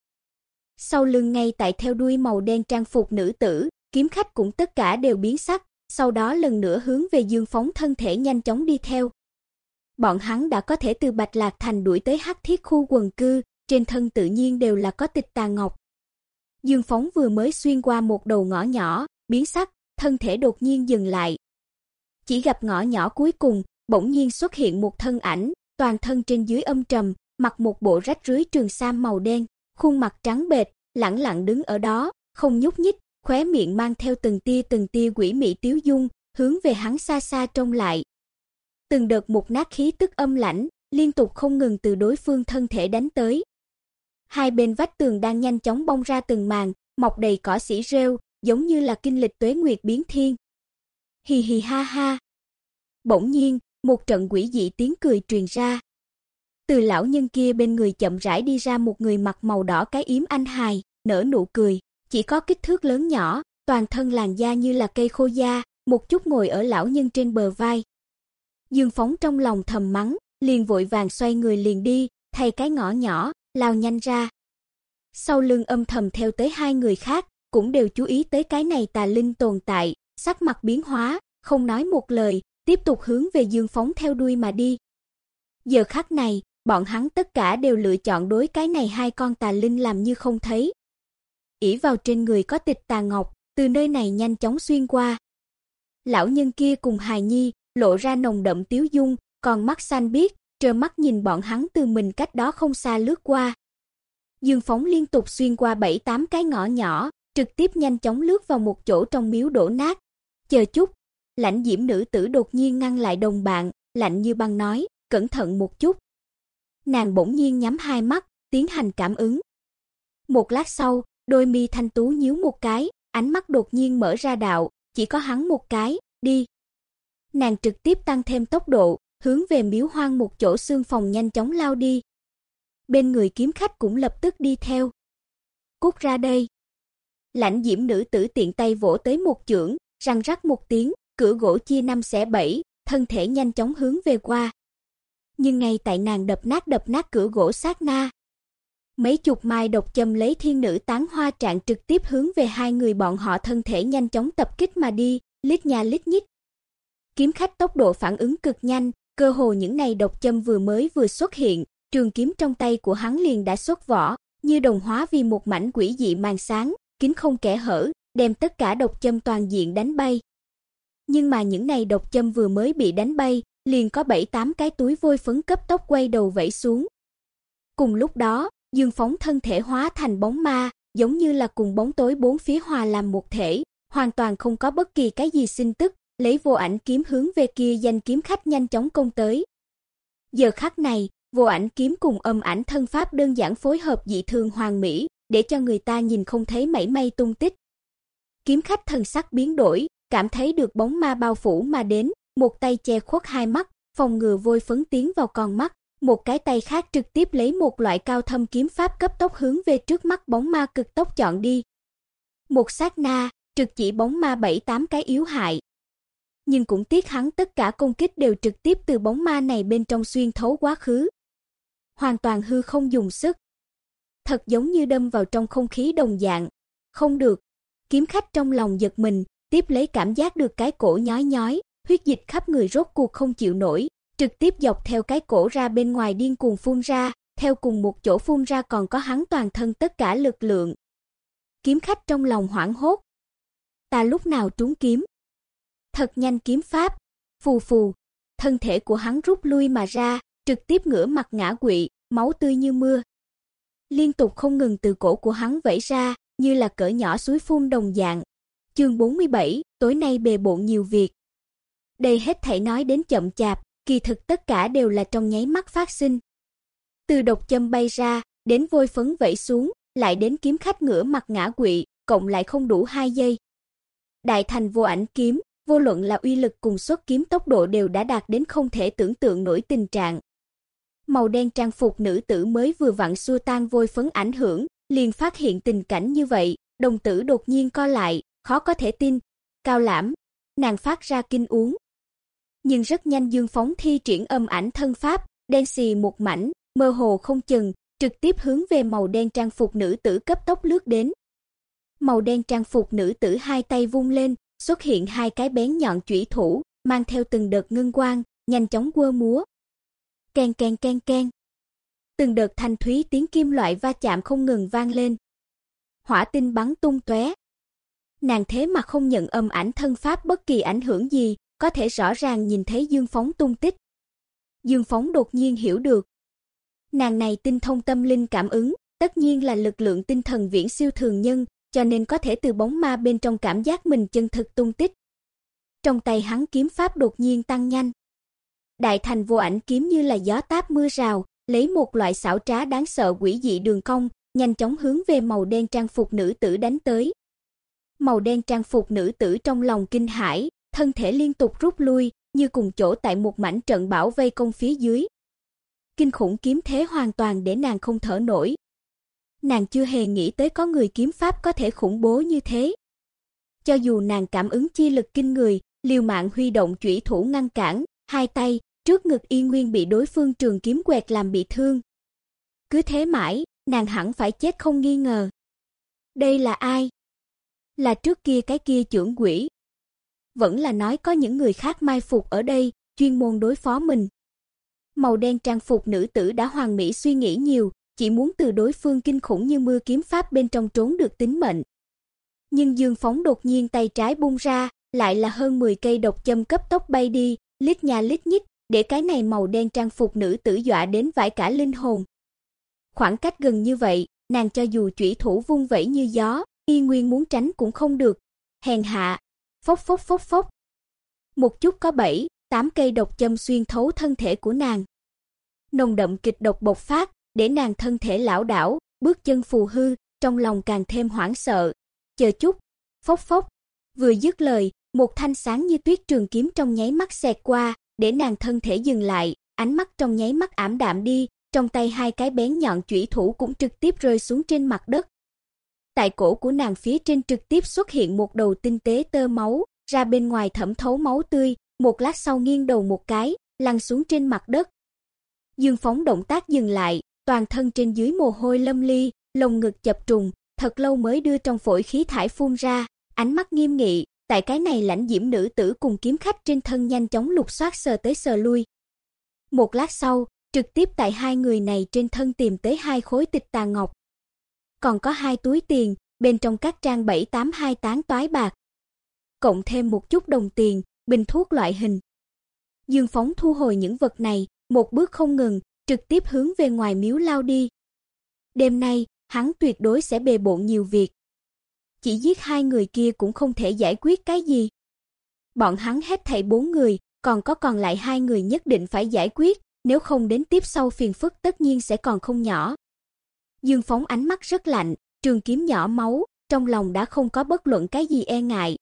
Sau lưng ngay tại theo đuôi màu đen trang phục nữ tử, kiếm khách cũng tất cả đều biến sắc, sau đó lần nữa hướng về Dương Phóng thân thể nhanh chóng đi theo. Bọn hắn đã có thể từ Bạch Lạc Thành đuổi tới Hắc Thiết khu quần cư, trên thân tự nhiên đều là có tịch tà ngọc. Dương Phóng vừa mới xuyên qua một đầu ngõ nhỏ, biến sắc, thân thể đột nhiên dừng lại. Chỉ gặp ngõ nhỏ cuối cùng, bỗng nhiên xuất hiện một thân ảnh, toàn thân trên dưới âm trầm, mặc một bộ rách rưới trường sam màu đen, khuôn mặt trắng bệch, lẳng lặng đứng ở đó, không nhúc nhích, khóe miệng mang theo từng tia từng tia quỷ mị tiếu dung, hướng về hắn xa xa trông lại. Từng đợt một nát khí tức âm lãnh, liên tục không ngừng từ đối phương thân thể đánh tới. Hai bên vách tường đang nhanh chóng bong ra từng màn, mọc đầy cỏ xỉ rêu, giống như là kinh lịch tuế nguyệt biến thiên. Hì hì ha ha. Bỗng nhiên, một trận quỷ dị tiếng cười truyền ra. Từ lão nhân kia bên người chậm rãi đi ra một người mặc màu đỏ cái yếm anh hài, nở nụ cười, chỉ có kích thước lớn nhỏ, toàn thân làn da như là cây khô da, một chút ngồi ở lão nhân trên bờ vai. Dương Phóng trong lòng thầm mắng, liền vội vàng xoay người liền đi, thay cái ngõ nhỏ, lao nhanh ra. Sau lưng âm thầm theo tới hai người khác, cũng đều chú ý tới cái này tà linh tồn tại, sắc mặt biến hóa, không nói một lời, tiếp tục hướng về Dương Phóng theo đuôi mà đi. Giờ khắc này, bọn hắn tất cả đều lựa chọn đối cái này hai con tà linh làm như không thấy. ỷ vào trên người có tịch tà ngọc, từ nơi này nhanh chóng xuyên qua. Lão nhân kia cùng hài nhi, lộ ra nồng đậm tiếu dung, còn mắt xanh biết, trơ mắt nhìn bọn hắn từ mình cách đó không xa lướt qua. Dương phóng liên tục xuyên qua bảy tám cái ngõ nhỏ, trực tiếp nhanh chóng lướt vào một chỗ trong miếu đổ nát. Chờ chút, lãnh diễm nữ tử đột nhiên ngăn lại đồng bạn, lạnh như băng nói, cẩn thận một chút. Nàng bỗng nhiên nhắm hai mắt, tiến hành cảm ứng. Một lát sau, đôi mi thanh tú nhíu một cái, ánh mắt đột nhiên mở ra đạo, chỉ có hắn một cái, đi. Nàng trực tiếp tăng thêm tốc độ, hướng về miếu hoang một chỗ xương phòng nhanh chóng lao đi. Bên người kiếm khách cũng lập tức đi theo. Cút ra đây. Lãnh diễm nữ tử tiện tay vỗ tới một chưởng, răng rắc một tiếng, cửa gỗ chia năm xẻ bảy, thân thể nhanh chóng hướng về qua. Nhưng ngay tại nàng đập nát đập nát cửa gỗ sát na, mấy chục mai độc châm lấy thiên nữ tán hoa trạng trực tiếp hướng về hai người bọn họ thân thể nhanh chóng tập kích mà đi, lít nhà lít nhít. Kiếm khách tốc độ phản ứng cực nhanh, cơ hồ những ngày độc châm vừa mới vừa xuất hiện, trường kiếm trong tay của hắn liền đã xuất vỏ, như đồng hóa vì một mảnh quỷ dị màn sáng, kín không kẽ hở, đem tất cả độc châm toàn diện đánh bay. Nhưng mà những này độc châm vừa mới bị đánh bay, liền có 7-8 cái túi vôi phấn cấp tốc quay đầu vẫy xuống. Cùng lúc đó, Dương Phóng thân thể hóa thành bóng ma, giống như là cùng bóng tối bốn phía hòa làm một thể, hoàn toàn không có bất kỳ cái gì sinh tức, lấy vô ảnh kiếm hướng về kia danh kiếm khách nhanh chóng công tới. Giờ khắc này, vô ảnh kiếm cùng âm ảnh thân pháp đơn giản phối hợp dị thường hoàn mỹ, để cho người ta nhìn không thấy mảy may tung tích. Kiếm khách thần sắc biến đổi, cảm thấy được bóng ma bao phủ mà đến, một tay che khuất hai mắt, phòng ngừa vôi phấn tiến vào con mắt, một cái tay khác trực tiếp lấy một loại cao thâm kiếm pháp cấp tốc hướng về trước mắt bóng ma cực tốc chọn đi. Một sát na, trực chỉ bóng ma bảy tám cái yếu hại. Nhưng cũng tiếc hắn tất cả công kích đều trực tiếp từ bóng ma này bên trong xuyên thấu quá khứ. Hoàn toàn hư không dùng sức. Thật giống như đâm vào trong không khí đồng dạng. Không được. Kiếm khách trong lòng giật mình, tiếp lấy cảm giác được cái cổ nhói nhói, huyết dịch khắp người rốt cuộc không chịu nổi, trực tiếp dọc theo cái cổ ra bên ngoài điên cuồng phun ra, theo cùng một chỗ phun ra còn có hắn toàn thân tất cả lực lượng. Kiếm khách trong lòng hoảng hốt. Ta lúc nào trúng kiếm? Thật nhanh kiếm pháp, phù phù, thân thể của hắn rút lui mà ra, trực tiếp ngửa mặt ngã quỵ, máu tươi như mưa. Liên tục không ngừng từ cổ của hắn vẩy ra, như là cỡ nhỏ suối phun đồng dạng. Chương 47, tối nay bề bộn nhiều việc. Đây hết thảy nói đến chậm chạp, kỳ thực tất cả đều là trong nháy mắt phát sinh. Từ độc châm bay ra, đến vôi phấn vẩy xuống, lại đến kiếm khách ngửa mặt ngã quỵ, cộng lại không đủ 2 giây. Đại thành vô ảnh kiếm, vô luận là uy lực cùng xuất kiếm tốc độ đều đã đạt đến không thể tưởng tượng nổi tình trạng. Màu đen trang phục nữ tử mới vừa vặn xua tan vôi phấn ảnh hưởng, liền phát hiện tình cảnh như vậy, đồng tử đột nhiên co lại, khó có thể tin. Cao lãm, nàng phát ra kinh uống, nhưng rất nhanh Dương Phóng thi triển âm ảnh thân pháp, đen xì một mảnh, mơ hồ không chừng, trực tiếp hướng về màu đen trang phục nữ tử cấp tốc lướt đến. Màu đen trang phục nữ tử hai tay vung lên, xuất hiện hai cái bén nhọn chủy thủ, mang theo từng đợt ngân quang, nhanh chóng quơ múa. keng keng keng keng Từng đợt thanh thúy tiếng kim loại va chạm không ngừng vang lên. Hỏa tinh bắn tung tóe. Nàng thế mà không nhận âm ảnh thân pháp bất kỳ ảnh hưởng gì, có thể rõ ràng nhìn thấy Dương Phóng tung tích. Dương Phóng đột nhiên hiểu được. Nàng này tinh thông tâm linh cảm ứng, tất nhiên là lực lượng tinh thần viễn siêu thường nhân, cho nên có thể từ bóng ma bên trong cảm giác mình chân thực tung tích. Trong tay hắn kiếm pháp đột nhiên tăng nhanh. Đại thành vô ảnh kiếm như là gió táp mưa rào, lấy một loại xảo trá đáng sợ quỷ dị đường cong, nhanh chóng hướng về màu đen trang phục nữ tử đánh tới. Màu đen trang phục nữ tử trong lòng kinh hãi, thân thể liên tục rút lui, như cùng chỗ tại một mảnh trận bảo vây công phía dưới. Kinh khủng kiếm thế hoàn toàn để nàng không thở nổi. Nàng chưa hề nghĩ tới có người kiếm pháp có thể khủng bố như thế. Cho dù nàng cảm ứng chi lực kinh người, liều mạng huy động chủy thủ ngăn cản, hai tay, trước ngực y nguyên bị đối phương trường kiếm quẹt làm bị thương. Cứ thế mãi, nàng hẳn phải chết không nghi ngờ. Đây là ai? Là trước kia cái kia trưởng quỷ. Vẫn là nói có những người khác mai phục ở đây, chuyên môn đối phó mình. Màu đen trang phục nữ tử đã hoàn mỹ suy nghĩ nhiều, chỉ muốn từ đối phương kinh khủng như mưa kiếm pháp bên trong trốn được tính mệnh. Nhưng Dương Phóng đột nhiên tay trái bung ra, lại là hơn 10 cây độc châm cấp tốc bay đi, lít nhà lít nhít, để cái này màu đen trang phục nữ tử dọa đến vãi cả linh hồn. Khoảng cách gần như vậy, nàng cho dù chủy thủ vung vẩy như gió, y nguyên muốn tránh cũng không được. Hèn hạ, phốc phốc phốc phốc. Một chút có bảy, tám cây độc châm xuyên thấu thân thể của nàng. Nồng đậm kịch độc bộc phát, để nàng thân thể lão đảo, bước chân phù hư, trong lòng càng thêm hoảng sợ. Chờ chút, phốc phốc. Vừa dứt lời, một thanh sáng như tuyết trường kiếm trong nháy mắt xẹt qua, để nàng thân thể dừng lại, ánh mắt trong nháy mắt ảm đạm đi, trong tay hai cái bén nhọn chủy thủ cũng trực tiếp rơi xuống trên mặt đất. Tại cổ của nàng phía trên trực tiếp xuất hiện một đầu tinh tế tơ máu, ra bên ngoài thẩm thấu máu tươi, một lát sau nghiêng đầu một cái, lăn xuống trên mặt đất. Dương Phóng động tác dừng lại, toàn thân trên dưới mồ hôi lâm ly, lồng ngực chập trùng, thật lâu mới đưa trong phổi khí thải phun ra, ánh mắt nghiêm nghị, tại cái này lãnh diễm nữ tử cùng kiếm khách trên thân nhanh chóng lục soát sờ tới sờ lui. Một lát sau, trực tiếp tại hai người này trên thân tìm tới hai khối tịch tà ngọc. Còn có hai túi tiền, bên trong các trang 782 tán toái bạc. Cộng thêm một chút đồng tiền, bình thuốc loại hình. Dương Phóng thu hồi những vật này, một bước không ngừng, trực tiếp hướng về ngoài miếu lao đi. Đêm nay, hắn tuyệt đối sẽ bề bộn nhiều việc. Chỉ giết hai người kia cũng không thể giải quyết cái gì. Bọn hắn hết thảy bốn người, còn có còn lại hai người nhất định phải giải quyết, nếu không đến tiếp sau phiền phức tất nhiên sẽ còn không nhỏ. Dương phóng ánh mắt rất lạnh, trường kiếm nhỏ máu, trong lòng đã không có bất luận cái gì e ngại.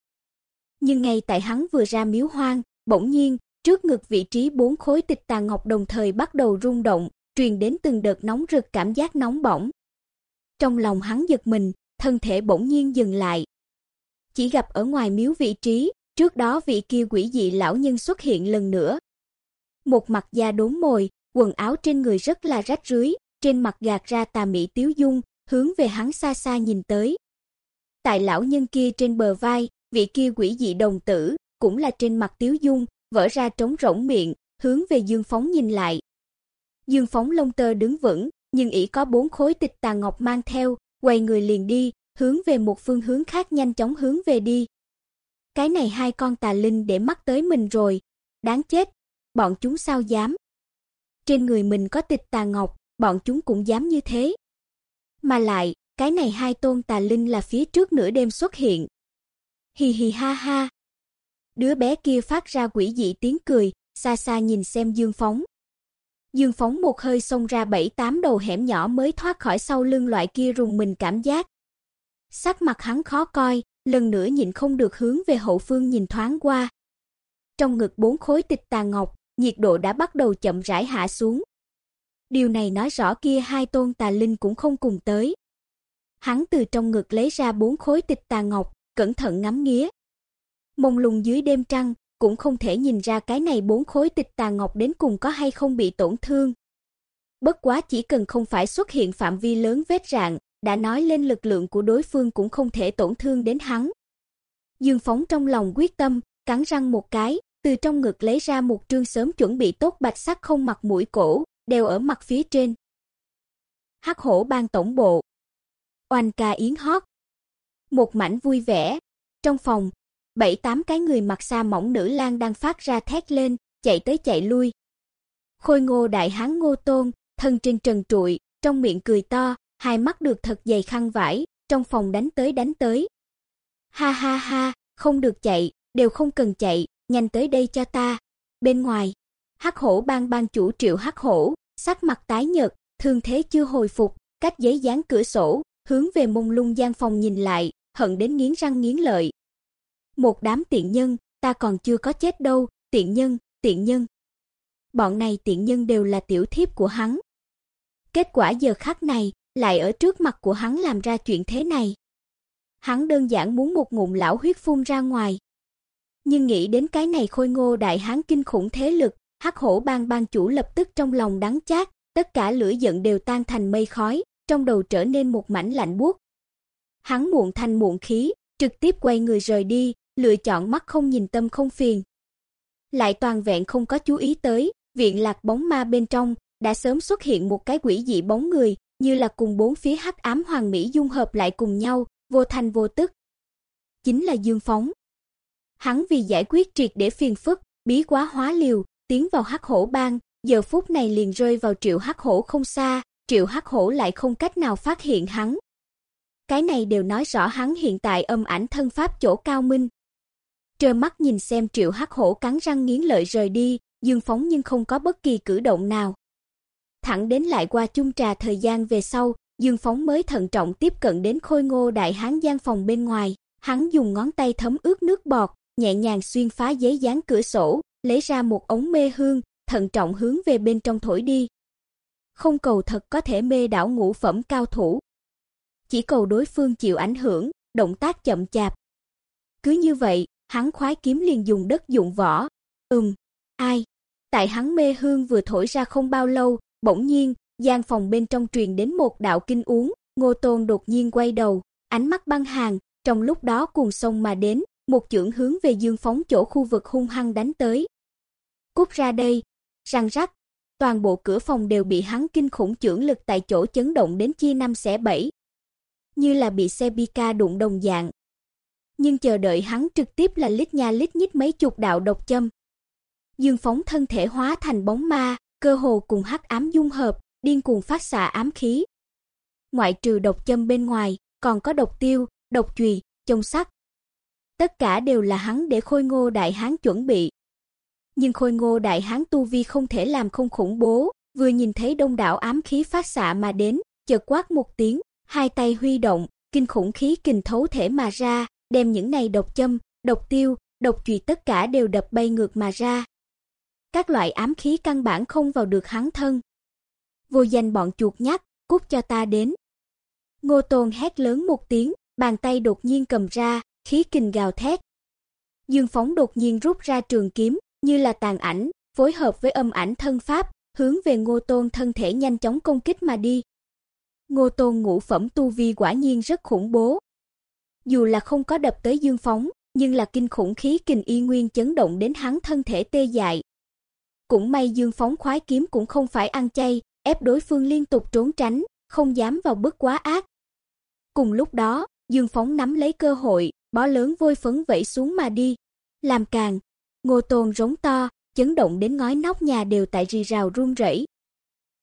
Nhưng ngay tại hắn vừa ra miếu hoang, bỗng nhiên, trước ngực vị trí bốn khối tịch tà ngọc đồng thời bắt đầu rung động, truyền đến từng đợt nóng rực cảm giác nóng bỏng. Trong lòng hắn giật mình, thân thể bỗng nhiên dừng lại. Chỉ gặp ở ngoài miếu vị trí, trước đó vị kia quỷ dị lão nhân xuất hiện lần nữa. Một mặt da đốm mồi, quần áo trên người rất là rách rưới, trên mặt gạt ra tà mỹ tiếu dung, hướng về hắn xa xa nhìn tới. Tại lão nhân kia trên bờ vai, vị kia quỷ dị đồng tử, cũng là trên mặt tiếu dung, vỡ ra trống rỗng miệng, hướng về Dương Phóng nhìn lại. Dương Phóng lông tơ đứng vững, nhưng ỷ có bốn khối tịch tà ngọc mang theo, quay người liền đi, hướng về một phương hướng khác nhanh chóng hướng về đi. Cái này hai con tà linh để mắt tới mình rồi, đáng chết, bọn chúng sao dám? Trên người mình có tịch tà ngọc, bọn chúng cũng dám như thế. Mà lại, cái này hai tôn tà linh là phía trước nửa đêm xuất hiện. Hì hì ha ha. Đứa bé kia phát ra quỷ dị tiếng cười, xa xa nhìn xem Dương Phóng. Dương Phóng một hơi xông ra bảy tám đầu hẻm nhỏ mới thoát khỏi sau lưng loại kia rùng mình cảm giác. Sắc mặt hắn khó coi, lần nữa nhịn không được hướng về hậu phương nhìn thoáng qua. Trong ngực bốn khối tịch tà ngọc, nhiệt độ đã bắt đầu chậm rãi hạ xuống. Điều này nói rõ kia hai tôn tà linh cũng không cùng tới. Hắn từ trong ngực lấy ra bốn khối tịch tà ngọc, cẩn thận ngắm nghía. Mông lung dưới đêm trăng, cũng không thể nhìn ra cái này bốn khối tịch tà ngọc đến cùng có hay không bị tổn thương. Bất quá chỉ cần không phải xuất hiện phạm vi lớn vết rạn, đã nói lên lực lượng của đối phương cũng không thể tổn thương đến hắn. Dương Phóng trong lòng quyết tâm, cắn răng một cái, từ trong ngực lấy ra một trương sớm chuẩn bị tốt bạch sắc không mặt mũi cổ, đeo ở mặt phía trên. Hắc hổ ban tổng bộ. Oanh ca yến hót. Một mảnh vui vẻ. Trong phòng, bảy tám cái người mặc sa mỏng nữ lang đang phát ra thét lên, chạy tới chạy lui. Khôi Ngô đại hán Ngô Tôn, thân trên trần trụi, trong miệng cười to, hai mắt được thật dày khăn vải, trong phòng đánh tới đánh tới. Ha ha ha, không được chạy, đều không cần chạy, nhanh tới đây cho ta. Bên ngoài, Hắc Hổ Bang ban chủ Triệu Hắc Hổ, sắc mặt tái nhợt, thương thế chưa hồi phục, cách giấy dán cửa sổ, hướng về mông lung gian phòng nhìn lại, hận đến nghiến răng nghiến lợi. Một đám tiện nhân, ta còn chưa có chết đâu, tiện nhân, tiện nhân. Bọn này tiện nhân đều là tiểu thiếp của hắn. Kết quả giờ khắc này, lại ở trước mặt của hắn làm ra chuyện thế này. Hắn đơn giản muốn một ngụm lão huyết phun ra ngoài. Nhưng nghĩ đến cái này khôi ngô đại hán kinh khủng thế lực, Hắc Hổ Bang bang chủ lập tức trong lòng đắng chát, tất cả lửa giận đều tan thành mây khói, trong đầu trở nên một mảnh lạnh buốt. Hắn muộn thanh muộn khí, trực tiếp quay người rời đi, lựa chọn mắt không nhìn tâm không phiền. Lại toàn vẹn không có chú ý tới, viện lạc bóng ma bên trong đã sớm xuất hiện một cái quỷ dị bóng người, như là cùng bốn phía hắc ám hoàng mỹ dung hợp lại cùng nhau, vô thành vô tức. Chính là Dương Phóng. Hắn vì giải quyết triệt để phiền phức, bí quá hóa liều, tiến vào Hắc Hổ bang, giờ phút này liền rơi vào Triệu Hắc Hổ không xa, Triệu Hắc Hổ lại không cách nào phát hiện hắn. Cái này đều nói rõ hắn hiện tại âm ảnh thân pháp chỗ cao minh. Trơ mắt nhìn xem Triệu Hắc Hổ cắn răng nghiến lợi rời đi, Dương Phóng nhưng không có bất kỳ cử động nào. Thẳng đến lại qua chung trà thời gian về sau, Dương Phóng mới thận trọng tiếp cận đến Khôi Ngô đại hán gian phòng bên ngoài, hắn dùng ngón tay thấm ướt nước bọt, nhẹ nhàng xuyên phá giấy dán cửa sổ, lấy ra một ống mê hương, thận trọng hướng về bên trong thổi đi. Không cầu thật có thể mê đảo ngũ phẩm cao thủ, chỉ cầu đối phương chịu ảnh hưởng, động tác chậm chạp. Cứ như vậy, hắn khoái kiếm liền dùng đất dụng võ. Ừm, ai? Tại hắn mê hương vừa thổi ra không bao lâu, bỗng nhiên, gian phòng bên trong truyền đến một đạo kinh uống, Ngô Tôn đột nhiên quay đầu, ánh mắt băng hàng, trong lúc đó cuồng sông mà đến, một chưởng hướng về Dương Phóng chỗ khu vực hung hăng đánh tới. Cút ra đây, răng rắc, toàn bộ cửa phòng đều bị hắn kinh khủng chưởng lực tại chỗ chấn động đến chia năm xẻ bảy, như là bị xe Pika đụng đồng dạng. Nhưng chờ đợi hắn trực tiếp là lít nha lít nhít mấy chục đạo độc châm. Dương Phóng thân thể hóa thành bóng ma, cơ hồ cùng hắc ám dung hợp, điên cuồng phát xạ ám khí. Ngoại trừ độc châm bên ngoài, còn có độc tiêu, độc chùy, chông sắt. Tất cả đều là hắn để Khôi Ngô đại hán chuẩn bị. Nhưng Khôi Ngô đại hán tu vi không thể làm không khủng bố, vừa nhìn thấy đông đảo ám khí phát xạ mà đến, chợt quát một tiếng, hai tay huy động, kinh khủng khí kình thấu thể mà ra, đem những này độc châm, độc tiêu, độc chùy tất cả đều đập bay ngược mà ra. Các loại ám khí căn bản không vào được hắn thân. Vô danh bọn chuột nhắt, cút cho ta đến. Ngô Tôn hét lớn một tiếng, bàn tay đột nhiên cầm ra, khí kình gào thét. Dương Phóng đột nhiên rút ra trường kiếm, như là tàn ảnh, phối hợp với âm ảnh thân pháp, hướng về Ngô Tôn thân thể nhanh chóng công kích mà đi. Ngô Tôn ngũ phẩm tu vi quả nhiên rất khủng bố. Dù là không có đập tới Dương Phóng, nhưng là kinh khủng khí kình y nguyên chấn động đến hắn thân thể tê dại. Cũng may Dương Phóng khoái kiếm cũng không phải ăn chay, ép đối phương liên tục trốn tránh, không dám vào bước quá ác. Cùng lúc đó, Dương Phóng nắm lấy cơ hội, bó lớn vôi phấn vẩy xuống mà đi. Làm càng, Ngô Tôn rống to, chấn động đến ngói nóc nhà đều tại rì rào run rẩy.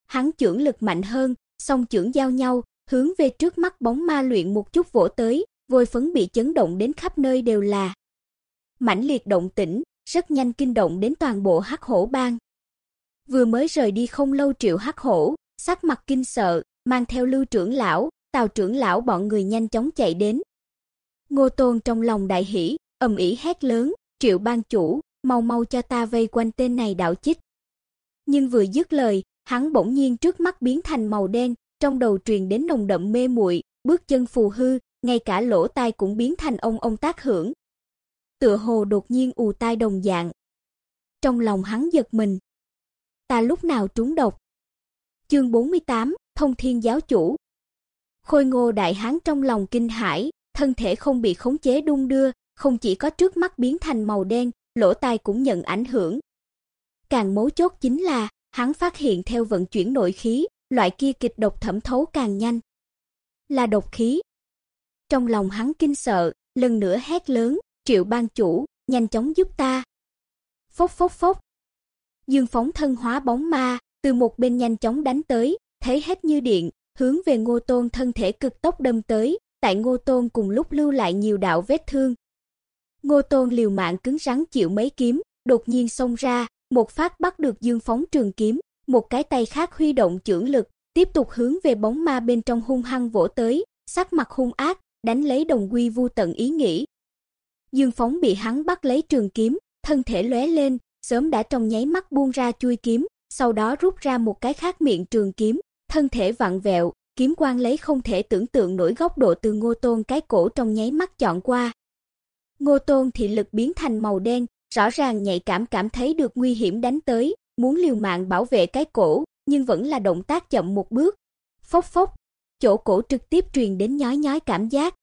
Hắn chưởng lực mạnh hơn, song chưởng giao nhau, hướng về trước mắt bóng ma luyện một chút vỗ tới, vôi phấn bị chấn động đến khắp nơi đều là. Mãnh liệt động tĩnh, rất nhanh kinh động đến toàn bộ Hắc Hổ bang. Vừa mới rời đi không lâu Triệu Hắc Hổ, sắc mặt kinh sợ, mang theo Lưu trưởng lão, Tào trưởng lão bọn người nhanh chóng chạy đến. Ngô Tôn trong lòng đại hỉ, ầm ĩ hét lớn, "Triệu ban chủ, mau mau cho ta vây quanh tên này đạo chích." Nhưng vừa dứt lời, hắn bỗng nhiên trước mắt biến thành màu đen, trong đầu truyền đến nồng đậm mê muội, bước chân phù hư, ngay cả lỗ tai cũng biến thành ông ông tác hưởng. Tựa hồ đột nhiên ù tai đồng dạng. Trong lòng hắn giật mình. Ta lúc nào trúng độc? Chương 48, Thông Thiên giáo chủ. Khôi Ngô đại hán trong lòng kinh hãi, thân thể không bị khống chế đung đưa, không chỉ có trước mắt biến thành màu đen, lỗ tai cũng nhận ảnh hưởng. Càng mấu chốt chính là, hắn phát hiện theo vận chuyển nội khí, loại kia kịch độc thẩm thấu càng nhanh. Là độc khí. Trong lòng hắn kinh sợ, lần nữa hét lớn, Triệu ban chủ, nhanh chóng giúp ta. Phốc phốc phốc. Dương phóng thân hóa bóng ma, từ một bên nhanh chóng đánh tới, thấy hết như điện, hướng về Ngô Tôn thân thể cực tốc đâm tới, tại Ngô Tôn cùng lúc lưu lại nhiều đạo vết thương. Ngô Tôn liều mạng cứng rắn chịu mấy kiếm, đột nhiên xông ra, một phát bắt được Dương phóng trường kiếm, một cái tay khác huy động chưởng lực, tiếp tục hướng về bóng ma bên trong hung hăng vỗ tới, sắc mặt hung ác, đánh lấy đồng quy vu tận ý nghĩ. Dương phóng bị hắn bắt lấy trường kiếm, thân thể lóe lên, sớm đã trong nháy mắt buông ra chui kiếm, sau đó rút ra một cái khác miệng trường kiếm, thân thể vặn vẹo, kiếm quang lấy không thể tưởng tượng nổi góc độ từ Ngô Tôn cái cổ trong nháy mắt chọn qua. Ngô Tôn thị lực biến thành màu đen, rõ ràng nhạy cảm cảm thấy được nguy hiểm đánh tới, muốn liều mạng bảo vệ cái cổ, nhưng vẫn là động tác chậm một bước. Phốc phốc, chỗ cổ trực tiếp truyền đến nhói nhói cảm giác.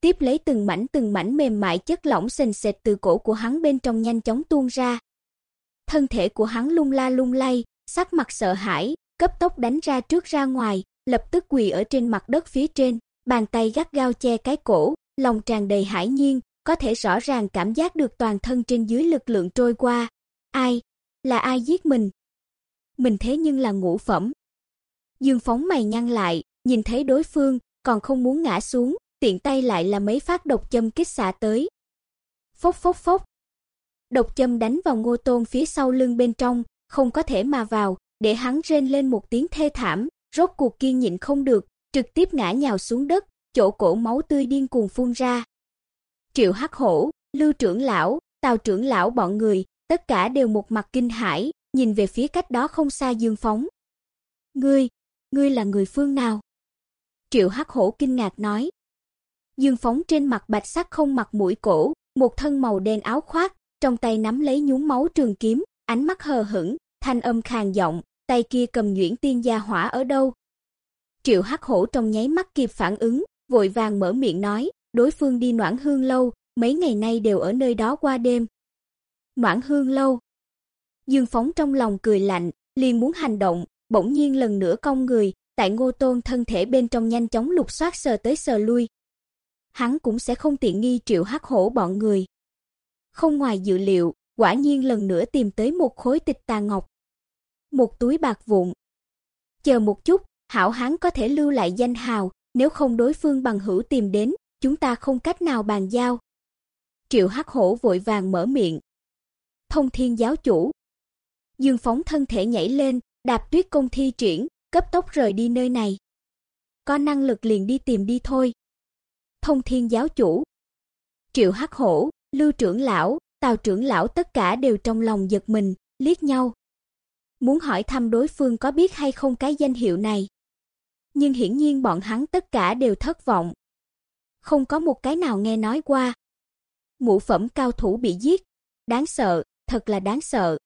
Tiếp lấy từng mảnh từng mảnh mềm mại chất lỏng sền sệt từ cổ của hắn bên trong nhanh chóng tuôn ra. Thân thể của hắn lung la lung lay, sắc mặt sợ hãi, cấp tốc đánh ra trước ra ngoài, lập tức quỳ ở trên mặt đất phía trên, bàn tay gắt gao che cái cổ, lòng tràn đầy hải nhiên, có thể rõ ràng cảm giác được toàn thân trên dưới lực lượng trôi qua. Ai? Là ai giết mình? Mình thế nhưng là ngũ phẩm. Dương phóng mày nhăn lại, nhìn thấy đối phương, còn không muốn ngã xuống, tiện tay lại là mấy phát độc châm kích xạ tới. Phốc phốc phốc. Độc châm đánh vào Ngô Tôn phía sau lưng bên trong, không có thể mà vào, để hắn rên lên một tiếng thê thảm, rốt cuộc kiên nhịn không được, trực tiếp ngã nhào xuống đất, chỗ cổ máu tươi điên cuồng phun ra. Triệu Hắc Hổ, Lưu trưởng lão, Tào trưởng lão bọn người, tất cả đều một mặt kinh hãi, nhìn về phía cách đó không xa Dương Phóng. "Ngươi, ngươi là người phương nào?" Triệu Hắc Hổ kinh ngạc nói. Dương Phóng trên mặt bạch sắc không mặt mũi cổ, một thân màu đen áo khoác, trong tay nắm lấy nhúng máu trường kiếm, ánh mắt hờ hững, thanh âm khàn giọng, tay kia cầm nhuyễn tiên gia hỏa ở đâu? Triệu Hắc Hổ trong nháy mắt kịp phản ứng, vội vàng mở miệng nói, đối phương đi Noãn Hương lâu, mấy ngày nay đều ở nơi đó qua đêm. Noãn Hương lâu. Dương Phóng trong lòng cười lạnh, liền muốn hành động, bỗng nhiên lần nữa cong người, tại Ngô Tôn thân thể bên trong nhanh chóng lục soát sờ tới sờ lui. Hắn cũng sẽ không tiện nghi Triệu Hắc Hổ bọn người. Không ngoài dự liệu, quả nhiên lần nữa tìm tới một khối tịch tà ngọc. Một túi bạc vụn. Chờ một chút, hảo hán có thể lưu lại danh hào, nếu không đối phương bằng hữu tìm đến, chúng ta không cách nào bàn giao. Triệu Hắc Hổ vội vàng mở miệng. Thông Thiên giáo chủ. Dương phóng thân thể nhảy lên, đạp tuyết công thi triển, cấp tốc rời đi nơi này. Có năng lực liền đi tìm đi thôi. Thông Thiên giáo chủ. Triệu Hắc Hổ, Lưu trưởng lão, Tào trưởng lão tất cả đều trong lòng giật mình, liếc nhau. Muốn hỏi thăm đối phương có biết hay không cái danh hiệu này. Nhưng hiển nhiên bọn hắn tất cả đều thất vọng. Không có một cái nào nghe nói qua. Ngũ phẩm cao thủ bị giết, đáng sợ, thật là đáng sợ.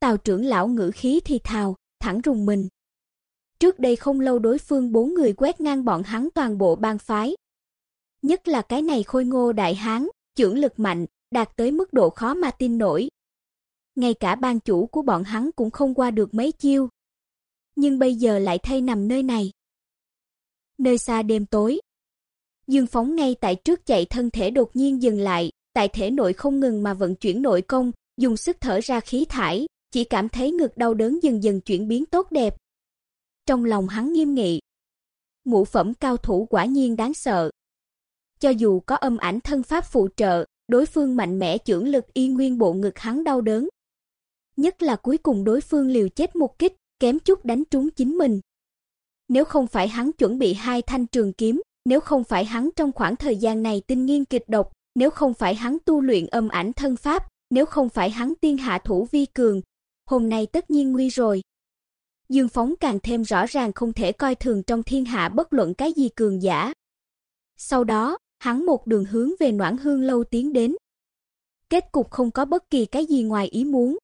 Tào trưởng lão ngữ khí thì thào, thẳng rùng mình. Trước đây không lâu đối phương bốn người quét ngang bọn hắn toàn bộ bang phái. Nhất là cái này khôi ngô đại hán, trưởng lực mạnh, đạt tới mức độ khó mà tin nổi. Ngay cả ban chủ của bọn hắn cũng không qua được mấy chiêu. Nhưng bây giờ lại thay nằm nơi này. Nơi xa đêm tối. Dương phóng ngay tại trước chạy thân thể đột nhiên dừng lại, tại thể nội không ngừng mà vận chuyển nội công, dùng sức thở ra khí thải, chỉ cảm thấy ngực đau đớn dần dần chuyển biến tốt đẹp. Trong lòng hắn nghiêm nghị. Ngũ phẩm cao thủ quả nhiên đáng sợ. Cho dù có âm ảnh thân pháp phụ trợ, đối phương mạnh mẽ chưởng lực y nguyên bộ ngực hắn đau đớn. Nhất là cuối cùng đối phương liều chết một kích, kém chút đánh trúng chính mình. Nếu không phải hắn chuẩn bị hai thanh trường kiếm, nếu không phải hắn trong khoảng thời gian này tinh nghiên kịch độc, nếu không phải hắn tu luyện âm ảnh thân pháp, nếu không phải hắn tiên hạ thủ vi cường, hôm nay tất nhiên nguy rồi. Dương Phóng càng thêm rõ ràng không thể coi thường trong thiên hạ bất luận cái gì cường giả. Sau đó, hắn một đường hướng về Noãn Hương lâu tiến đến. Kết cục không có bất kỳ cái gì ngoài ý muốn.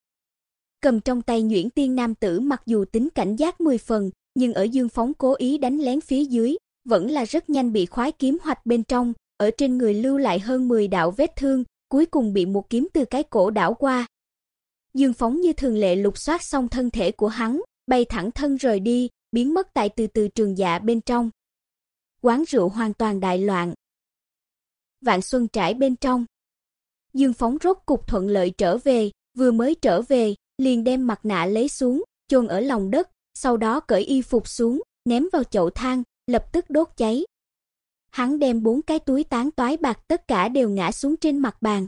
Cầm trong tay nhuyễn tiên nam tử mặc dù tính cảnh giác 10 phần, nhưng ở Dương Phóng cố ý đánh lén phía dưới, vẫn là rất nhanh bị khoái kiếm hoạch bên trong, ở trên người lưu lại hơn 10 đạo vết thương, cuối cùng bị một kiếm từ cái cổ đảo qua. Dương Phóng như thường lệ lục soát xong thân thể của hắn, bay thẳng thân rời đi, biến mất tại từ từ trường dạ bên trong. Quán rượu hoàn toàn đại loạn. Vạn Xuân trải bên trong, Dương Phóng rốt cục thuận lợi trở về, vừa mới trở về, liền đem mặt nạ lấy xuống, chôn ở lòng đất, sau đó cởi y phục xuống, ném vào chậu than, lập tức đốt cháy. Hắn đem bốn cái túi tán toái bạc tất cả đều ngã xuống trên mặt bàn.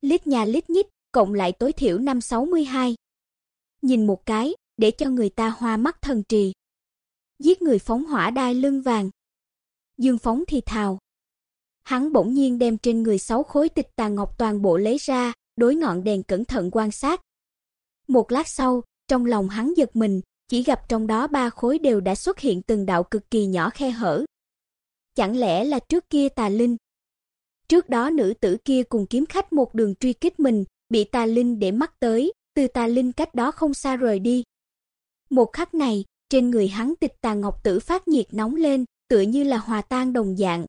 Lít nhà lít nhít, cộng lại tối thiểu năm 62. Nhìn một cái, để cho người ta hoa mắt thần trì. Giết người phóng hỏa đai lưng vàng. Dương phóng thì thào. Hắn bỗng nhiên đem trên người sáu khối tịch tà ngọc toàn bộ lấy ra, đối ngọn đèn cẩn thận quan sát. Một lát sau, trong lòng hắn giật mình, chỉ gặp trong đó ba khối đều đã xuất hiện từng đạo cực kỳ nhỏ khe hở. Chẳng lẽ là trước kia tà linh? Trước đó nữ tử kia cùng kiếm khách một đường truy kích mình, bị tà linh để mắt tới, từ tà linh cách đó không xa rời đi. Một khắc này, trên người hắn tịch tà ngọc tử phát nhiệt nóng lên, tựa như là hòa tan đồng dạng.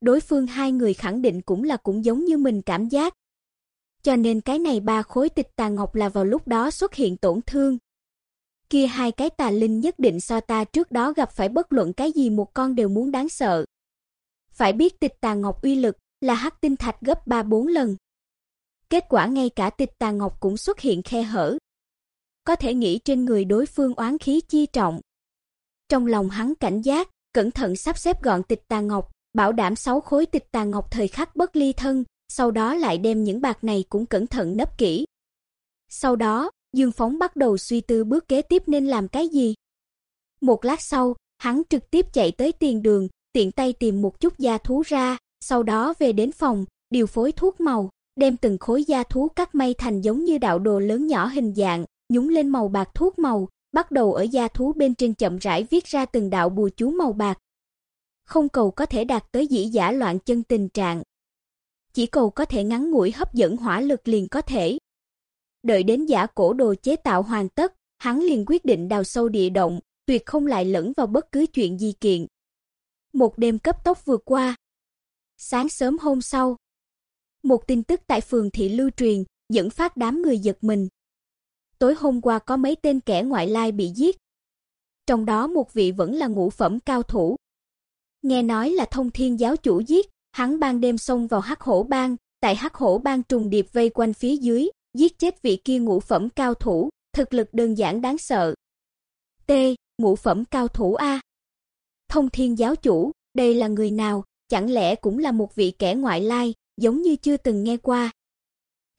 Đối phương hai người khẳng định cũng là cũng giống như mình cảm giác. Cho nên cái này ba khối tịch tà ngọc là vào lúc đó xuất hiện tổn thương. Kia hai cái tà linh nhất định so ta trước đó gặp phải bất luận cái gì một con đều muốn đáng sợ. Phải biết tịch tà ngọc uy lực là hắc tinh thạch gấp 3-4 lần. Kết quả ngay cả tịch tà ngọc cũng xuất hiện khe hở. Có thể nghĩ trên người đối phương oán khí chi trọng. Trong lòng hắn cảnh giác, cẩn thận sắp xếp gọn tịch tà ngọc, bảo đảm sáu khối tịch tà ngọc thời khắc bất ly thân, sau đó lại đem những bạc này cũng cẩn thận nấp kỹ. Sau đó, Dương Phóng bắt đầu suy tư bước kế tiếp nên làm cái gì. Một lát sau, hắn trực tiếp chạy tới tiền đường, tiện tay tìm một chút da thú ra, sau đó về đến phòng, điều phối thuốc màu, đem từng khối da thú cắt may thành giống như đạo đồ lớn nhỏ hình dạng, nhúng lên màu bạc thuốc màu, bắt đầu ở da thú bên trên chậm rãi viết ra từng đạo bùa chú màu bạc. Không cầu có thể đạt tới dĩ giả loạn chân tình trạng, chỉ cầu có thể ngắn ngủi hấp dẫn hỏa lực liền có thể. Đợi đến giả cổ đồ chế tạo hoàn tất, hắn liền quyết định đào sâu địa động, tuyệt không lại lẫn vào bất cứ chuyện gì kiện. Một đêm cấp tốc vượt qua. Sáng sớm hôm sau, một tin tức tại phường thị lưu truyền, dẫn phát đám người giật mình. Tối hôm qua có mấy tên kẻ ngoại lai bị giết. Trong đó một vị vẫn là ngũ phẩm cao thủ. Nghe nói là Thông Thiên giáo chủ giết, hắn ban đêm xông vào Hắc Hổ bang, tại Hắc Hổ bang trùng điệp vây quanh phía dưới, giết chết vị kia ngũ phẩm cao thủ, thực lực đơn giản đáng sợ. T, ngũ phẩm cao thủ a. Thông Thiên giáo chủ, đây là người nào, chẳng lẽ cũng là một vị kẻ ngoại lai, giống như chưa từng nghe qua.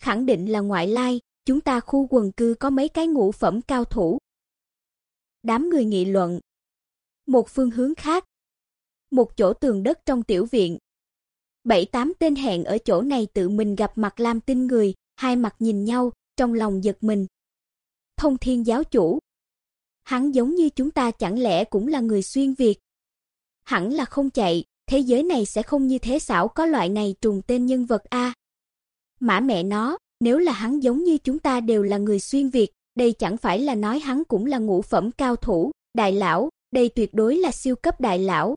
Khẳng định là ngoại lai, chúng ta khu quần cư có mấy cái ngũ phẩm cao thủ. Đám người nghị luận. Một phương hướng khác. Một chỗ tường đất trong tiểu viện. Bảy tám tên hẹn ở chỗ này tự mình gặp mặt Lam Tinh người, hai mặt nhìn nhau, trong lòng giật mình. Thông Thiên giáo chủ. Hắn giống như chúng ta chẳng lẽ cũng là người xuyên việt? Hẳn là không chạy, thế giới này sẽ không như thế xảo có loại này trùng tên nhân vật a. Mã mẹ nó, nếu là hắn giống như chúng ta đều là người xuyên việt, đây chẳng phải là nói hắn cũng là ngũ phẩm cao thủ, đại lão, đây tuyệt đối là siêu cấp đại lão.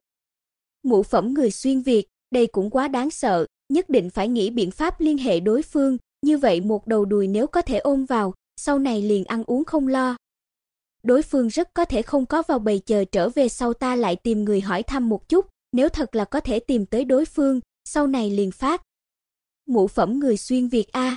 Ngũ phẩm người xuyên việt, đây cũng quá đáng sợ, nhất định phải nghĩ biện pháp liên hệ đối phương, như vậy một đầu đùi nếu có thể ôm vào, sau này liền ăn uống không lo. Đối phương rất có thể không có vào bầy chờ trở về sau ta lại tìm người hỏi thăm một chút, nếu thật là có thể tìm tới đối phương, sau này liền phát. Ngũ phẩm người xuyên Việt a.